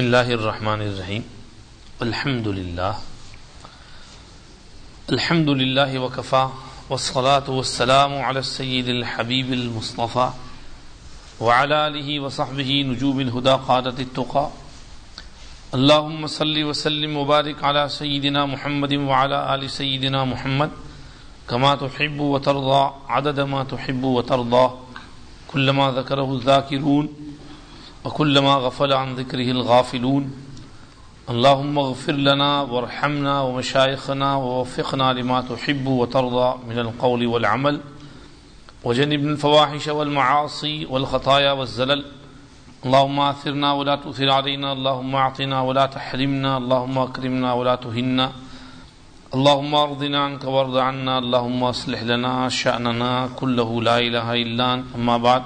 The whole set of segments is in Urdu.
بسم اللہ الرحمن الرحیم۔ الحمد للہ الحمد للہ وکفا۔ والصلاة والسلام على السید الحبیب المصطفى وعلى آلہ وصحبہ نجوم الہدا قادت التقا اللہم صلی وسلم وبارک على سیدنا محمد وعلى آل سیدنا محمد۔ كما تحب وترضى عدد ما تحب وترضى كلما ذكره الذاكرون وكلما غفل عن ذكره الغافلون. اللهم اغفر لنا وارحمنا ومشايخنا ووفقنا لما تحب وترضى من القول والعمل. وجنبنا الفواحش والمعاصي والخطايا والزلل. اللهم آثرنا ولا تؤثر علينا. اللهم اعطنا ولا تحرمنا. اللهم اكرمنا ولا تهنا. اللهم ارضنا عنك وارض عنا. اللهم اصلح لنا شأننا كله. لا إله إلا أنت. أما بعد.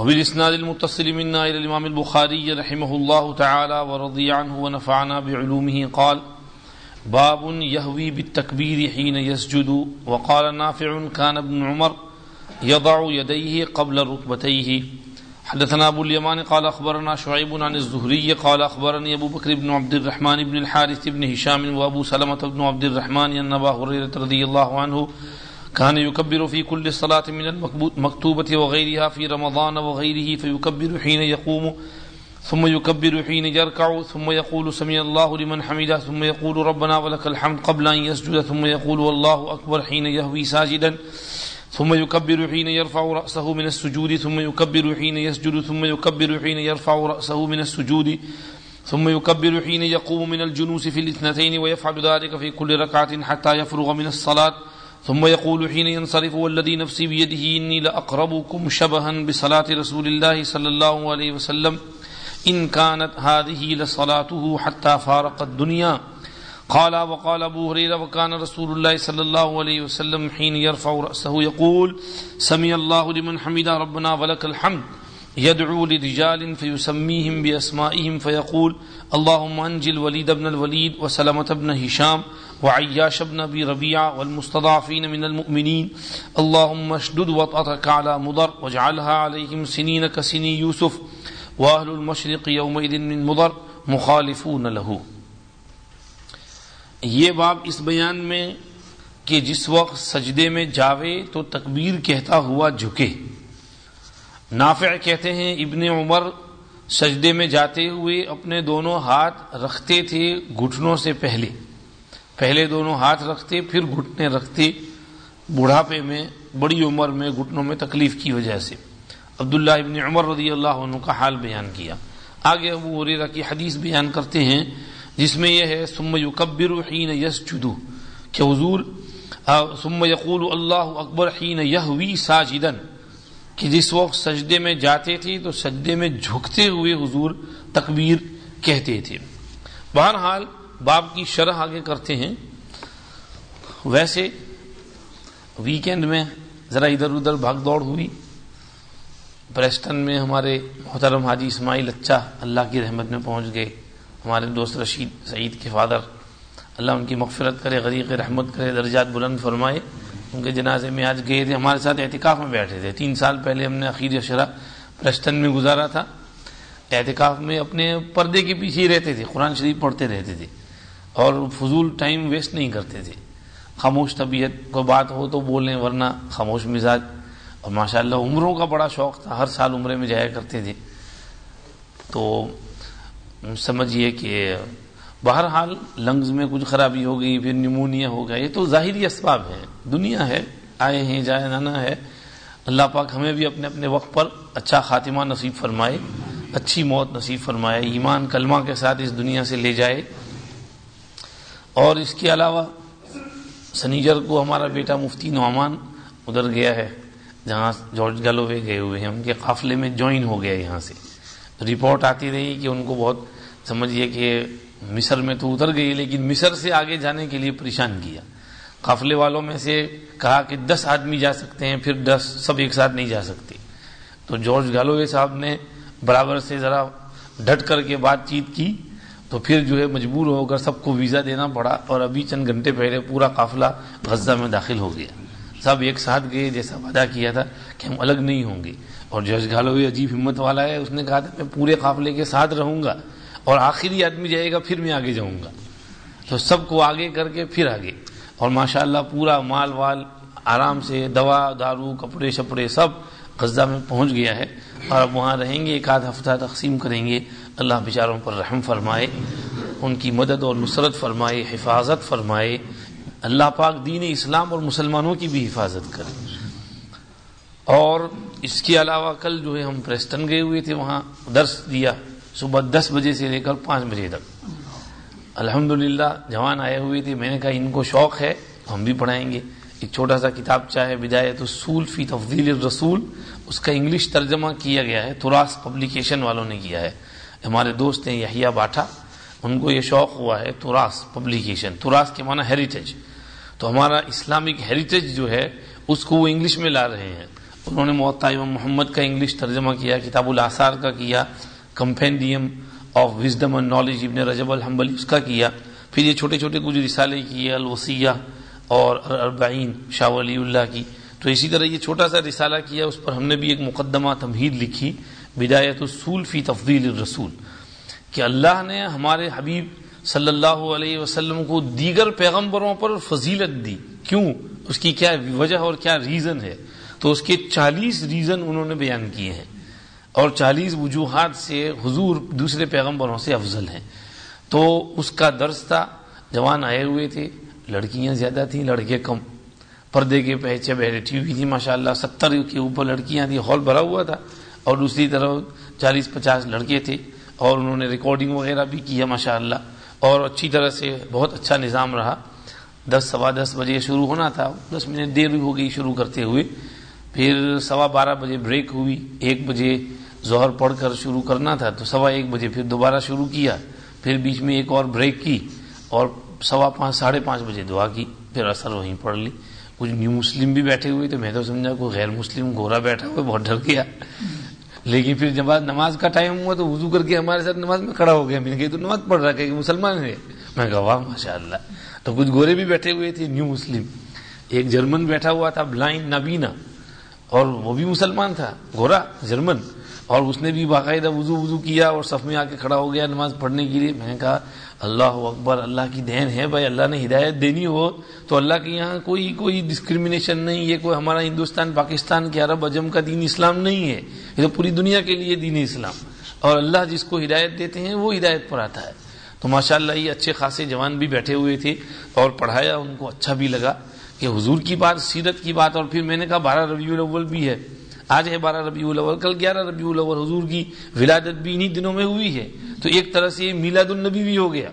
وبالإسناد المتصل منا إلى الإمام البخاري رحمه الله تعالى ورضي عنه ونفعنا بعلومه قال، باب يهوي بالتكبير حين يسجد، وقال نافع كان ابن عمر يضع يديه قبل ركبتيه. حدثنا أبو اليمان قال أخبرنا شعيب عن الزهري قال أخبرني أبو بكر بن عبد الرحمن بن الحارث بن هشام وأبو سلمة بن عبد الرحمن أن أبا هريرة رضي الله عنه كان يكبر في كل صلاة من المكتوبة وغيرها في رمضان وغيره، فيكبر حين يقوم، ثم يكبر حين يركع، ثم يقول سمي الله لمن حمده، ثم يقول ربنا ولك الحمد قبل أن يسجد، ثم يقول والله أكبر حين يهوي ساجدا، ثم يكبر حين يرفع رأسه من السجود، ثم يكبر حين يسجد، ثم يكبر حين يرفع رأسه من السجود، ثم يكبر حين يقوم من الجنوس في الاثنتين، ويفعل ذلك في كل ركعة حتى يفرغ من الصلاة. ثم يقول حين ينصرف والذي نفسي بيده إني لأقربكم شبها بصلاة رسول الله صلى الله عليه وسلم إن كانت هذه لصلاته حتى فارق الدنيا. قال، وقال أبو هريرة، وكان رسول الله صلى الله عليه وسلم حين يرفع رأسه يقول سمي الله لمن حمد ربنا ولك الحمد. يدعو لرجال فيسميهم بأسمائهم، فيقول، اللهم انجل وليد بن الوليد وسلمة بن هشام وعياش بن ابي ربيعه والمستضعفين من المؤمنين. اللهم اشدد وطأتك على مضر واجعلها عليهم سنين كسني يوسف. واهل المشرق يومئذ من مضر مخالفون له. یہ باب اس بیان میں کہ جس وقت سجدے میں جاوے تو تکبیر کہتا ہوا جھکے. نافع کہتے ہیں ابن عمر سجدے میں جاتے ہوئے اپنے دونوں ہاتھ رکھتے تھے گھٹنوں سے پہلے. پہلے دونوں ہاتھ رکھتے، پھر گھٹنے رکھتے۔ بڑھاپے میں، بڑی عمر میں گھٹنوں میں تکلیف کی وجہ سے۔ عبداللہ ابن عمر رضی اللہ عنہ کا حال بیان کیا۔ آگے ابو عریرہ کی حدیث بیان کرتے ہیں، جس میں یہ ہے سم یکبر حین یسجدو کہ حضور سم یقول اللہ اکبر حین یہوی ساجدن کہ جس وقت سجدے میں جاتے تھے، تو سجدے میں جھکتے ہوئے حضور تکبیر کہتے تھے۔ بہرحال باپ کی شرح آگے کرتے ہیں۔ ویسے ویکینڈ میں ذرا ادھر ادھر بھاگ دوڑ ہوئی۔ پریسٹن میں ہمارے محترم حاجی اسماعیل اچھا اللہ کی رحمت میں پہنچ گئے۔ ہمارے دوست رشید سعید کے فادر۔ اللہ ان کی مغفرت کرے، غریق رحمت کرے، درجات بلند فرمائے۔ ان کے جنازے میں آج گئے تھے، ہمارے ساتھ احتکاف میں بیٹھے تھے۔ تین سال پہلے ہم نے عقید شرح پریسٹن میں گزارا تھا۔ احتکاف میں اپنے پردے کے پیچھے ہی رہتے تھے، قرآن شریف پڑھتے رہتے تھے۔ اور فضول ٹائم ویسٹ نہیں کرتے تھے۔ خاموش طبیعت کو بات ہو تو بولیں، ورنہ خاموش مزاج۔ اور ماشاء اللہ عمروں کا بڑا شوق تھا، ہر سال عمرے میں جایا کرتے تھے۔ تو سمجھیے کہ بہرحال لنگز میں کچھ خرابی ہو گئی، پھر نیمونیا ہو گیا۔ یہ تو ظاہری اسباب ہے۔ دنیا ہے، آئے ہیں، جائے نانا ہے۔ اللہ پاک ہمیں بھی اپنے اپنے وقت پر اچھا خاتمہ نصیب فرمائے، اچھی موت نصیب فرمائے، ایمان کلمہ کے ساتھ اس دنیا سے لے جائے۔ اور اس کے علاوہ سنیجر کو ہمارا بیٹا مفتی نعمان ادھر گیا ہے، جہاں جارج گلوے گئے ہوئے ہیں۔ ان کے قافلے میں جوائن ہو گیا یہاں سے۔ رپورٹ آتی رہی کہ ان کو بہت سمجھیے کہ مصر میں تو اتر گئی، لیکن مصر سے آگے جانے کے لیے پریشان کیا۔ قافلے والوں میں سے کہا کہ دس آدمی جا سکتے ہیں، پھر دس سب ایک ساتھ نہیں جا سکتے۔ تو جارج گالوے صاحب نے برابر سے ذرا ڈٹ کر کے بات چیت کی۔ تو پھر جو ہے مجبور ہو کر سب کو ویزا دینا پڑا اور ابھی چند گھنٹے پہلے پورا قافلہ غزہ میں داخل ہو گیا۔ سب ایک ساتھ گئے، جیسا وعدہ کیا تھا کہ ہم الگ نہیں ہوں گے۔ اور جج گالوی عجیب ہمت والا ہے، اس نے کہا تھا، میں پورے قافلے کے ساتھ رہوں گا اور آخری آدمی جائے گا، پھر میں آگے جاؤں گا۔ تو سب کو آگے کر کے پھر آگے۔ اور ماشاء اللہ پورا مال وال آرام سے دوا، دارو، کپڑے، شپڑے سب غزہ میں پہنچ گیا ہے۔ اور اب وہاں رہیں گے، ایک آدھ ہفتہ تقسیم کریں گے۔ اللہ بیچاروں پر رحم فرمائے، ان کی مدد اور نصرت فرمائے، حفاظت فرمائے۔ اللہ پاک دین اسلام اور مسلمانوں کی بھی حفاظت کرے۔ اور اس کے علاوہ کل جو ہے ہم پریسٹن گئے ہوئے تھے، وہاں درس دیا، صبح دس بجے سے لے کر پانچ بجے تک۔ الحمد جوان آئے ہوئے تھے، میں نے کہا ان کو شوق ہے، ہم بھی پڑھائیں گے۔ ایک چھوٹا سا کتاب چاہے، بدایت اصول فی تفضیل الرسول، اس کا انگلش ترجمہ کیا گیا ہے تراس پبلیکیشن والوں نے کیا ہے۔ ہمارے دوست ہیں یحییٰ باٹھا، ان کو یہ شوق ہوا ہے تراس پبلیکیشن تراس کے معنی ہیریٹیج تو ہمارا اسلامک ہیریٹیج جو ہے، اس کو وہ انگلش میں لا رہے ہیں۔ انہوں نے معطا امام محمد کا انگلش ترجمہ کیا، کتاب الاثار کا کیا compendium of wisdom and knowledge ابن رجب الحمبلی اس کا کیا۔ پھر یہ چھوٹے چھوٹے کچھ رسالے کیے الوسیہ اور اربعین شاہ ولی اللہ کی۔ تو اسی طرح یہ چھوٹا سا رسالہ کیا، اس پر ہم نے بھی ایک مقدمہ تمہید لکھی۔ بدایت السول فی تفضیل الرسول، کہ اللہ نے ہمارے حبیب صلی اللہ علیہ وسلم کو دیگر پیغمبروں پر فضیلت دی۔ کیوں؟ اس کی کیا وجہ اور کیا ریزن ہے؟ تو اس کے چالیس ریزن انہوں نے بیان کیے ہیں۔ اور چالیس وجوہات سے حضور دوسرے پیغمبروں سے افضل ہیں۔ تو اس کا درس تھا، جوان آئے ہوئے تھے، لڑکیاں زیادہ تھیں، لڑکے کم۔ پردے کے پہچے بیٹھی ہوئی تھی ماشاء اللہ ستر کے اوپر لڑکیاں تھیں، ہال بھرا ہوا تھا۔ اور دوسری طرف چالیس پچاس لڑکے تھے اور انہوں نے ریکارڈنگ وغیرہ بھی کیا ماشاء اللہ اور اچھی طرح سے بہت اچھا نظام رہا۔ دس، سوا دس بجے شروع ہونا تھا۔ دس منٹ دیر ہو گئی شروع کرتے ہوئے۔ پھر سوا بارہ بجے بریک ہوئی۔ ایک بجے ظہر پڑھ کر شروع کرنا تھا، تو سوا ایک بجے پھر دوبارہ شروع کیا۔ پھر بیچ میں ایک اور بریک کی اور سوا پانچ، ساڑھے پانچ بجے دعا کی۔ پھر اثر وہیں پڑھ لی۔ کچھ نیو مسلم بھی بیٹھے ہوئے تو میں تو سمجھا کوئی غیر مسلم گورا بیٹھا ہوا بہت ڈر گیا۔ لیکن پھر جب نماز کا ٹائم ہوا تو وضو کر کے ہمارے ساتھ نماز میں کھڑا ہو گیا۔ میں نے کہا تو نماز پڑھ رہا کہ مسلمان ہے۔ میں کہا واہ ماشاء اللہ تو کچھ گورے بھی بیٹھے ہوئے تھے، نیو مسلم۔ ایک جرمن بیٹھا ہوا تھا بلائن نابینا اور وہ بھی مسلمان تھا، گورا، جرمن۔ اور اس نے بھی باقاعدہ وضو وضو کیا اور صف میں آ کے کھڑا ہو گیا نماز پڑھنے کے لیے۔ میں نے کہا اللہ اکبر، اللہ کی دین ہے بھائی، اللہ نے ہدایت دینی ہو تو اللہ کے یہاں کوئی کوئی ڈسکریمنیشن نہیں، یہ کوئی ہمارا ہندوستان، پاکستان کے عرب اجم کا دین اسلام نہیں ہے۔ یہ تو پوری دنیا کے لیے دین اسلام۔ اور اللہ جس کو ہدایت دیتے ہیں، وہ ہدایت پر آتا ہے۔ تو ماشاء اللہ یہ اچھے خاصے جوان بھی بیٹھے ہوئے تھے اور پڑھایا، ان کو اچھا بھی لگا کہ حضور کی بات، سیرت کی بات، اور پھر میں نے کہا، بارہ ربیع الاول بھی ہے۔ آج ہے بارہ ربیع الاول، کل گیارہ ربیع الاول، حضور کی ولادت بھی انہی دنوں میں ہوئی ہے۔ تو ایک طرح سے یہ میلاد النبی بھی ہو گیا۔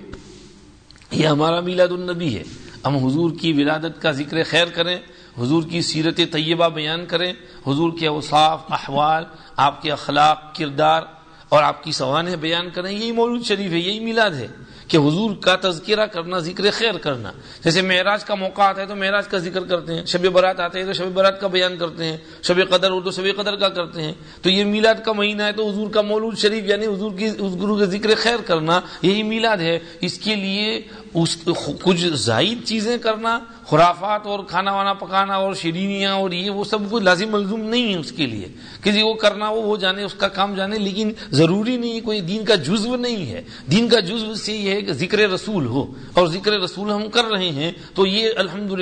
یہ ہمارا میلاد النبی ہے۔ ہم حضور کی ولادت کا ذکر خیر کریں، حضور کی سیرت طیبہ بیان کریں، حضور کے اوصاف، احوال، آپ کے اخلاق، کردار اور آپ کی سوانح بیان کریں، یہی مولود شریف ہے، یہی میلاد ہے۔ کہ حضور کا تذکرہ کرنا، ذکر خیر کرنا۔ جیسے معراج کا موقع آتا ہے تو معراج کا ذکر کرتے ہیں، شب برات آتے ہیں تو شب برات کا بیان کرتے ہیں، شب قدر ہو تو شب قدر کا کرتے ہیں۔ تو یہ میلاد کا مہینہ ہے تو حضور کا مولود شریف یعنی حضور کی حضور کا کے ذکر خیر کرنا، یہی میلاد ہے۔ اس کے لیے اس کچھ زائد چیزیں کرنا، خرافات اور کھانا وانا پکانا اور شیرینیاں اور یہ وہ سب کچھ لازم ملزوم نہیں ہے اس کے لیے۔ کسی کو کرنا وہ وہ جانے، اس کا کام جانے، لیکن ضروری نہیں کوئی دین کا جزو نہیں ہے۔ دین کا جزو سے یہ ہے کہ ذکر رسول ہو۔ اور ذکر رسول ہم کر رہے ہیں، تو یہ الحمد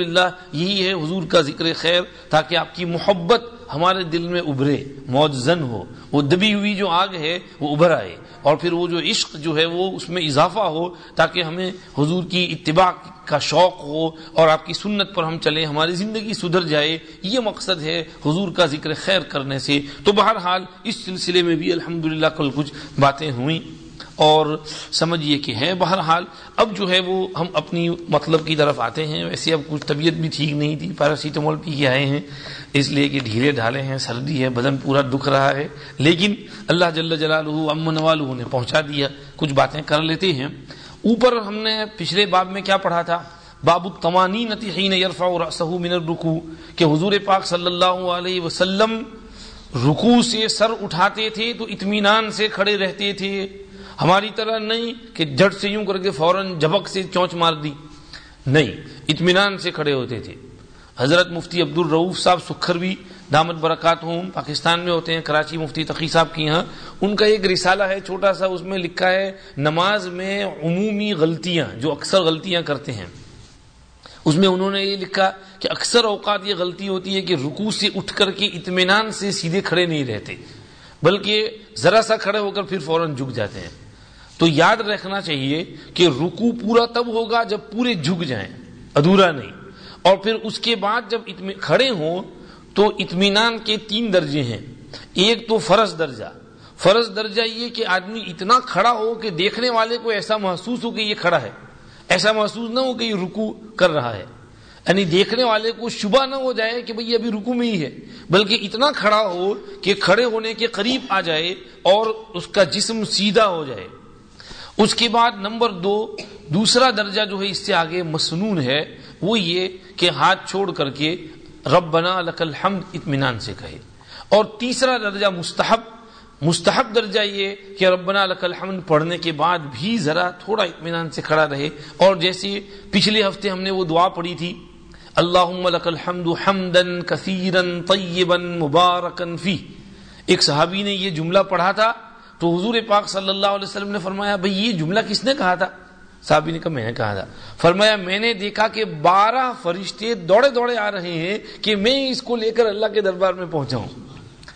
یہی ہے حضور کا ذکر خیر، تاکہ آپ کی محبت ہمارے دل میں ابھرے موجزن ہو۔ وہ دبی ہوئی جو آگ ہے، وہ ابھر آئے۔ اور پھر وہ جو عشق جو ہے وہ اس میں اضافہ ہو تاکہ ہمیں حضور کی اتباع کا شوق ہو اور آپ کی سنت پر ہم چلیں، ہماری زندگی سدھر جائے، یہ مقصد ہے حضور کا ذکر خیر کرنے سے۔ تو بہرحال اس سلسلے میں بھی الحمدللہ کل کچھ باتیں ہوئیں۔ اور سمجھیے کہ ہے بہرحال اب جو ہے وہ ہم اپنی مطلب کی طرف آتے ہیں۔ ویسے اب کچھ طبیعت بھی ٹھیک نہیں تھی۔ پیراسیٹامول پی کے آئے ہیں۔ اس لیے کہ ڈھیلے ڈھالے ہیں۔ سردی ہے، بدن پورا دکھ رہا ہے۔ لیکن اللہ جل جلالہ امن والہ نے پہنچا دیا۔ کچھ باتیں کر لیتے ہیں۔ اوپر ہم نے پچھلے باب میں کیا پڑھا تھا؟ باب التمانی نتحین یرفع رأسه من الرکوع۔ کہ حضور پاک صلی اللہ علیہ وسلم رکوع سے سر اٹھاتے تھے تو اطمینان سے کھڑے رہتے تھے۔ ہماری طرح نہیں کہ جٹ سے یوں کر کے فوراً جبک سے چونچ مار دی۔ نہیں، اطمینان سے کھڑے ہوتے تھے۔ حضرت مفتی عبد الروف صاحب سکھر بھی دامت برکات ہوں، پاکستان میں ہوتے ہیں، کراچی مفتی تقی صاحب کی یہاں۔ ان کا ایک رسالہ ہے، چھوٹا سا، اس میں لکھا ہے، نماز میں عمومی غلطیاں، جو اکثر غلطیاں کرتے ہیں۔ اس میں انہوں نے یہ لکھا کہ اکثر اوقات یہ غلطی ہوتی ہے کہ رکو سے اٹھ کر کے اطمینان سے سیدھے کھڑے نہیں رہتے، بلکہ ذرا سا کھڑے ہو کر پھر فوراً جھک جاتے ہیں۔ تو یاد رکھنا چاہیے کہ رکو پورا تب ہوگا جب پورے جھک جائیں، ادھورا نہیں۔ اور پھر اس کے بعد جب کھڑے ہوں تو اطمینان کے تین درجے ہیں۔ ایک تو فرض درجہ۔ فرض درجہ یہ کہ آدمی اتنا کھڑا ہو کہ دیکھنے والے کو ایسا محسوس ہو کہ یہ کھڑا ہے۔ ایسا محسوس نہ ہو کہ یہ رکو کر رہا ہے۔ یعنی دیکھنے والے کو شبہ نہ ہو جائے کہ بھئی ابھی رکو میں ہی ہے، بلکہ اتنا کھڑا ہو کہ کھڑے ہونے کے قریب آ جائے اور اس کا جسم سیدھا ہو جائے۔ اس کے بعد نمبر دو، دوسرا درجہ جو ہے اس سے آگے مسنون ہے، وہ یہ کہ ہاتھ چھوڑ کر کے رب بنا لکل حمد اطمینان سے کہے۔ اور تیسرا درجہ مستحب مستحب درجہ یہ کہ ربنا لک الحمد پڑھنے کے بعد بھی ذرا تھوڑا اطمینان سے کھڑا رہے۔ اور جیسے پچھلے ہفتے ہم نے وہ دعا پڑھی تھی اللہ لک الحمد حمدن کثیرن طیبا مبارکن فی ایک صحابی نے یہ جملہ پڑھا تھا تو حضور پاک صلی اللہ علیہ وسلم نے فرمایا بھئی یہ جملہ کس نے کہا تھا؟ صحابی نے کہا، میں نے کہا تھا۔ فرمایا، میں نے دیکھا کہ بارہ فرشتے دوڑے دوڑے آ رہے ہیں کہ میں اس کو لے کر اللہ کے دربار میں پہنچا ہوں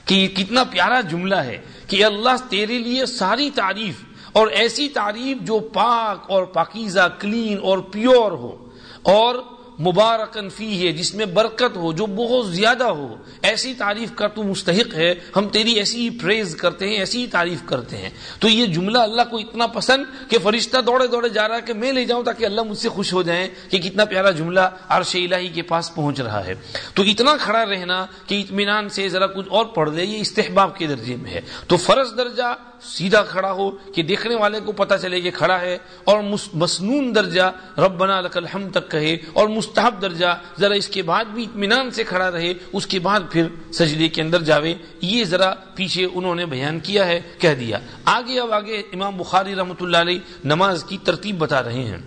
کہ یہ کتنا پیارا جملہ ہے کہ اللہ تیرے لیے ساری تعریف اور ایسی تعریف جو پاک اور پاکیزہ، کلین اور پیور ہو۔ اور مبارکن فی ہے جس میں برکت ہو، جو بہت زیادہ ہو۔ ایسی تعریف کا تو مستحق ہے۔ ہم تیری ایسی ہی پریز کرتے ہیں، ایسی ہی تعریف کرتے ہیں۔ تو یہ جملہ اللہ کو اتنا پسند کہ فرشتہ دوڑے دوڑے جا رہا ہے کہ میں لے جاؤں تاکہ اللہ مجھ سے خوش ہو جائیں کہ کتنا پیارا جملہ عرش الہی کے پاس پہنچ رہا ہے۔ تو اتنا کھڑا رہنا کہ اطمینان سے ذرا کچھ اور پڑھ دے یہ استحباب کے درجے میں ہے۔ تو فرض درجہ سیدھا کھڑا ہو کہ دیکھنے والے کو پتا چلے کہ کھڑا ہے اور مسنون درجہ، ربنا لک الحمد تک کہے اور مستحب درجہ، ذرا اس کے بعد بھی اطمینان سے کھڑا رہے، اس کے بعد پھر سجدے کے اندر جاوے۔ یہ ذرا پیچھے انہوں نے بیان کیا ہے، کہہ دیا۔ آگے اب آگے امام بخاری رحمۃ اللہ علیہ نماز کی ترتیب بتا رہے ہیں۔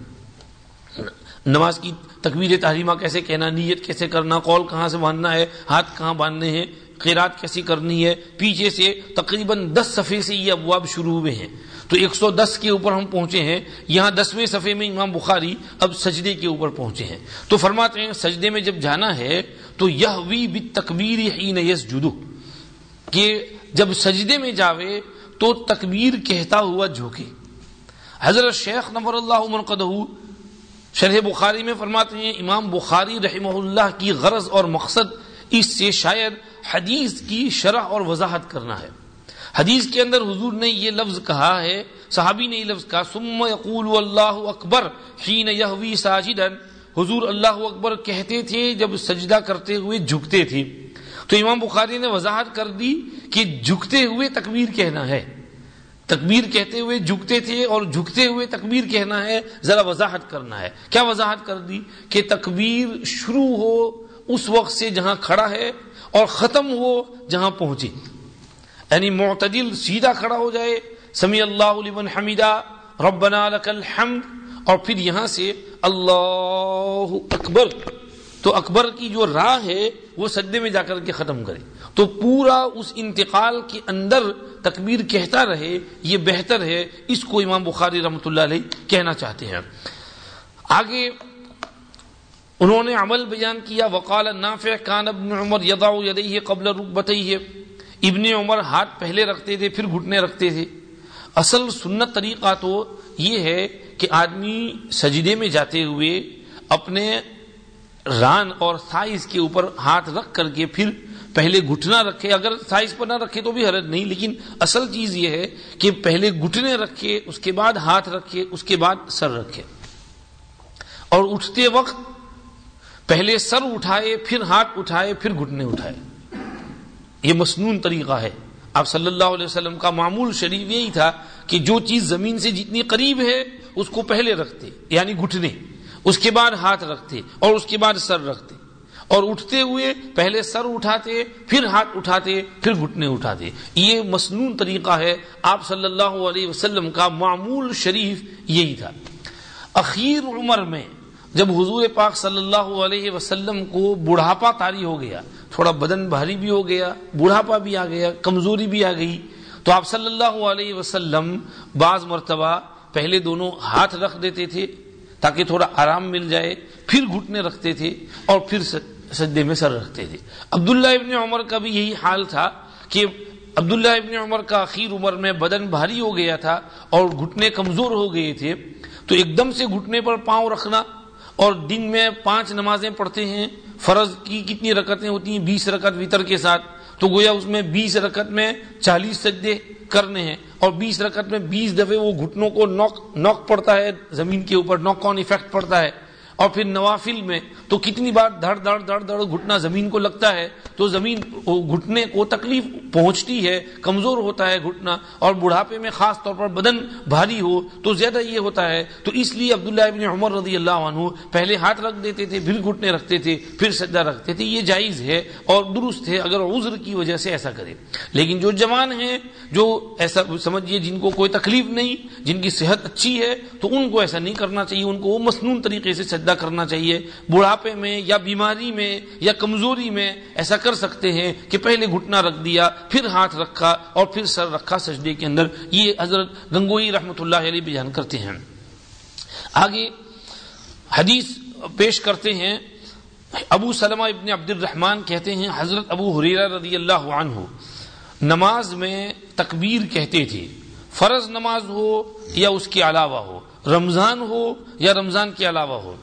نماز کی تکبیر تحریمہ کیسے کہنا، نیت کیسے کرنا، قول کہاں سے باندھنا ہے، ہاتھ کہاں باندھنے ہیں قیرات کیسی کرنی ہے؟ پیچھے سے تقریباً دس صفحے سے یہ ابواب شروع ہوئے ہیں۔ تو ایک سو دس کے اوپر ہم پہنچے ہیں۔ یہاں دسویں صفحے میں امام بخاری اب سجدے کے اوپر پہنچے ہیں۔ تو فرماتے ہیں، سجدے میں جب جانا ہے، تو یہ وی تکبیر یس جدو کہ جب سجدے میں جاوے، تو تکبیر کہتا ہوا جھوکے۔ حضرت شیخ نمبر اللہ مرقدہ شرح بخاری میں فرماتے ہیں، امام بخاری رحمہ اللہ کی غرض اور مقصد اس سے شاید حدیث کی شرح اور وضاحت کرنا ہے۔ حدیث کے اندر حضور نے یہ لفظ کہا ہے، صحابی نے یہ لفظ کہا سم یقول اللہ اکبر حین یہوی ساجدن حضور اللہ اکبر کہتے تھے جب سجدہ کرتے ہوئے جھکتے تھے۔ تو امام بخاری نے وضاحت کر دی کہ جھکتے ہوئے تکبیر کہنا ہے۔ تکبیر کہتے ہوئے جھکتے تھے اور جھکتے ہوئے تکبیر کہنا ہے، ذرا وضاحت کرنا ہے۔ کیا وضاحت کر دی؟ کہ تکبیر شروع ہو اس وقت سے جہاں کھڑا ہے اور ختم ہو جہاں پہنچے۔ یعنی معتدل سیدھا کھڑا ہو جائے سمی اللہ لمن حمیدہ، ربنا لک الحمد، اور پھر یہاں سے اللہ اکبر۔ تو اکبر کی جو راہ ہے، وہ سجدے میں جا کر کے ختم کرے۔ تو پورا اس انتقال کے اندر تکبیر کہتا رہے، یہ بہتر ہے۔ اس کو امام بخاری رحمۃ اللہ علیہ کہنا چاہتے ہیں۔ آگے انہوں نے عمل بیان کیا، وقال نافع کان ابن عمر یدا یدیہ قبل رکبتیہ۔ ابن عمر ہاتھ پہلے رکھتے تھے، پھر گھٹنے رکھتے تھے۔ اصل سنت طریقہ تو یہ ہے کہ آدمی سجدے میں جاتے ہوئے اپنے ران اور سائز کے اوپر ہاتھ رکھ کر کے پھر پہلے گھٹنا رکھے۔ اگر سائز پر نہ رکھے تو بھی حرج نہیں، لیکن اصل چیز یہ ہے کہ پہلے گھٹنے رکھے، اس کے بعد ہاتھ رکھے، اس کے بعد سر رکھے۔ اور اٹھتے وقت پہلے سر اٹھائے، پھر ہاتھ اٹھائے، پھر گھٹنے اٹھائے۔ یہ مصنون طریقہ ہے۔ آپ صلی اللہ علیہ وسلم کا معمول شریف یہی تھا کہ جو چیز زمین سے جتنی قریب ہے، اس کو پہلے رکھتے یعنی گھٹنے۔ اس کے بعد ہاتھ رکھتے اور اس کے بعد سر رکھتے۔ اور اٹھتے ہوئے پہلے سر اٹھاتے، پھر ہاتھ اٹھاتے، پھر گھٹنے اٹھاتے۔ یہ مصنون طریقہ ہے۔ آپ صلی اللہ علیہ وسلم کا معمول شریف یہی تھا۔ اخیر عمر میں جب حضور پاک صلی اللہ علیہ وسلم کو بڑھاپا تاری ہو گیا، تھوڑا بدن بھاری بھی ہو گیا، بڑھاپا بھی آ گیا، کمزوری بھی آ گئی، تو آپ صلی اللہ علیہ وسلم بعض مرتبہ پہلے دونوں ہاتھ رکھ دیتے تھے تاکہ تھوڑا آرام مل جائے، پھر گھٹنے رکھتے تھے اور پھر سجدے میں سر رکھتے تھے۔ عبداللہ ابن عمر کا بھی یہی حال تھا کہ عبداللہ ابن عمر کا اخیر عمر میں بدن بھاری ہو گیا تھا اور گھٹنے کمزور ہو گئے تھے، تو ایک دم سے گھٹنے پر پاؤں رکھنا اور دن میں پانچ نمازیں پڑھتے ہیں، فرض کی کتنی رکتیں ہوتی ہیں؟ بیس رکت وطر کے ساتھ۔ تو گویا اس میں بیس رکت میں چالیس سجدے کرنے ہیں اور بیس رکت میں بیس دفعے وہ گھٹنوں کو نوک نوک پڑتا ہے، زمین کے اوپر نوک آن افیکٹ پڑتا ہے۔ اور پھر نوافل میں تو کتنی بار دھڑ دھڑ دھڑ دھڑ گھٹنا زمین کو لگتا ہے تو زمین گھٹنے کو تکلیف پہنچتی ہے، کمزور ہوتا ہے گھٹنا اور بڑھاپے میں خاص طور پر بدن بھاری ہو تو زیادہ یہ ہوتا ہے۔ تو اس لیے عبداللہ ابن عمر رضی اللہ عنہ پہلے ہاتھ رکھ دیتے تھے، پھر گھٹنے رکھتے تھے، پھر سجدہ رکھتے تھے۔ یہ جائز ہے اور درست ہے اگر عذر کی وجہ سے ایسا کرے۔ لیکن جو جوان ہیں، جو ایسا سمجھیے جن کو کوئی تکلیف نہیں، جن کی صحت اچھی ہے، تو ان کو ایسا نہیں کرنا چاہیے۔ ان کو وہ مصنون طریقے سے سجدہ کرنا چاہیے۔ بڑھاپے میں یا بیماری میں یا کمزوری میں ایسا کر سکتے ہیں کہ پہلے گھٹنا رکھ دیا، پھر ہاتھ رکھا اور پھر سر رکھا سجدے کے اندر۔ یہ حضرت گنگوئی رحمت اللہ علیہ بیان کرتے ہیں۔ آگے حدیث پیش کرتے ہیں۔ ابو سلمہ ابن عبد الرحمان کہتے ہیں، حضرت ابو حریرہ رضی اللہ عنہ نماز میں تکبیر کہتے تھے۔ فرض نماز ہو یا اس کے علاوہ ہو، رمضان ہو یا رمضان کے علاوہ ہو۔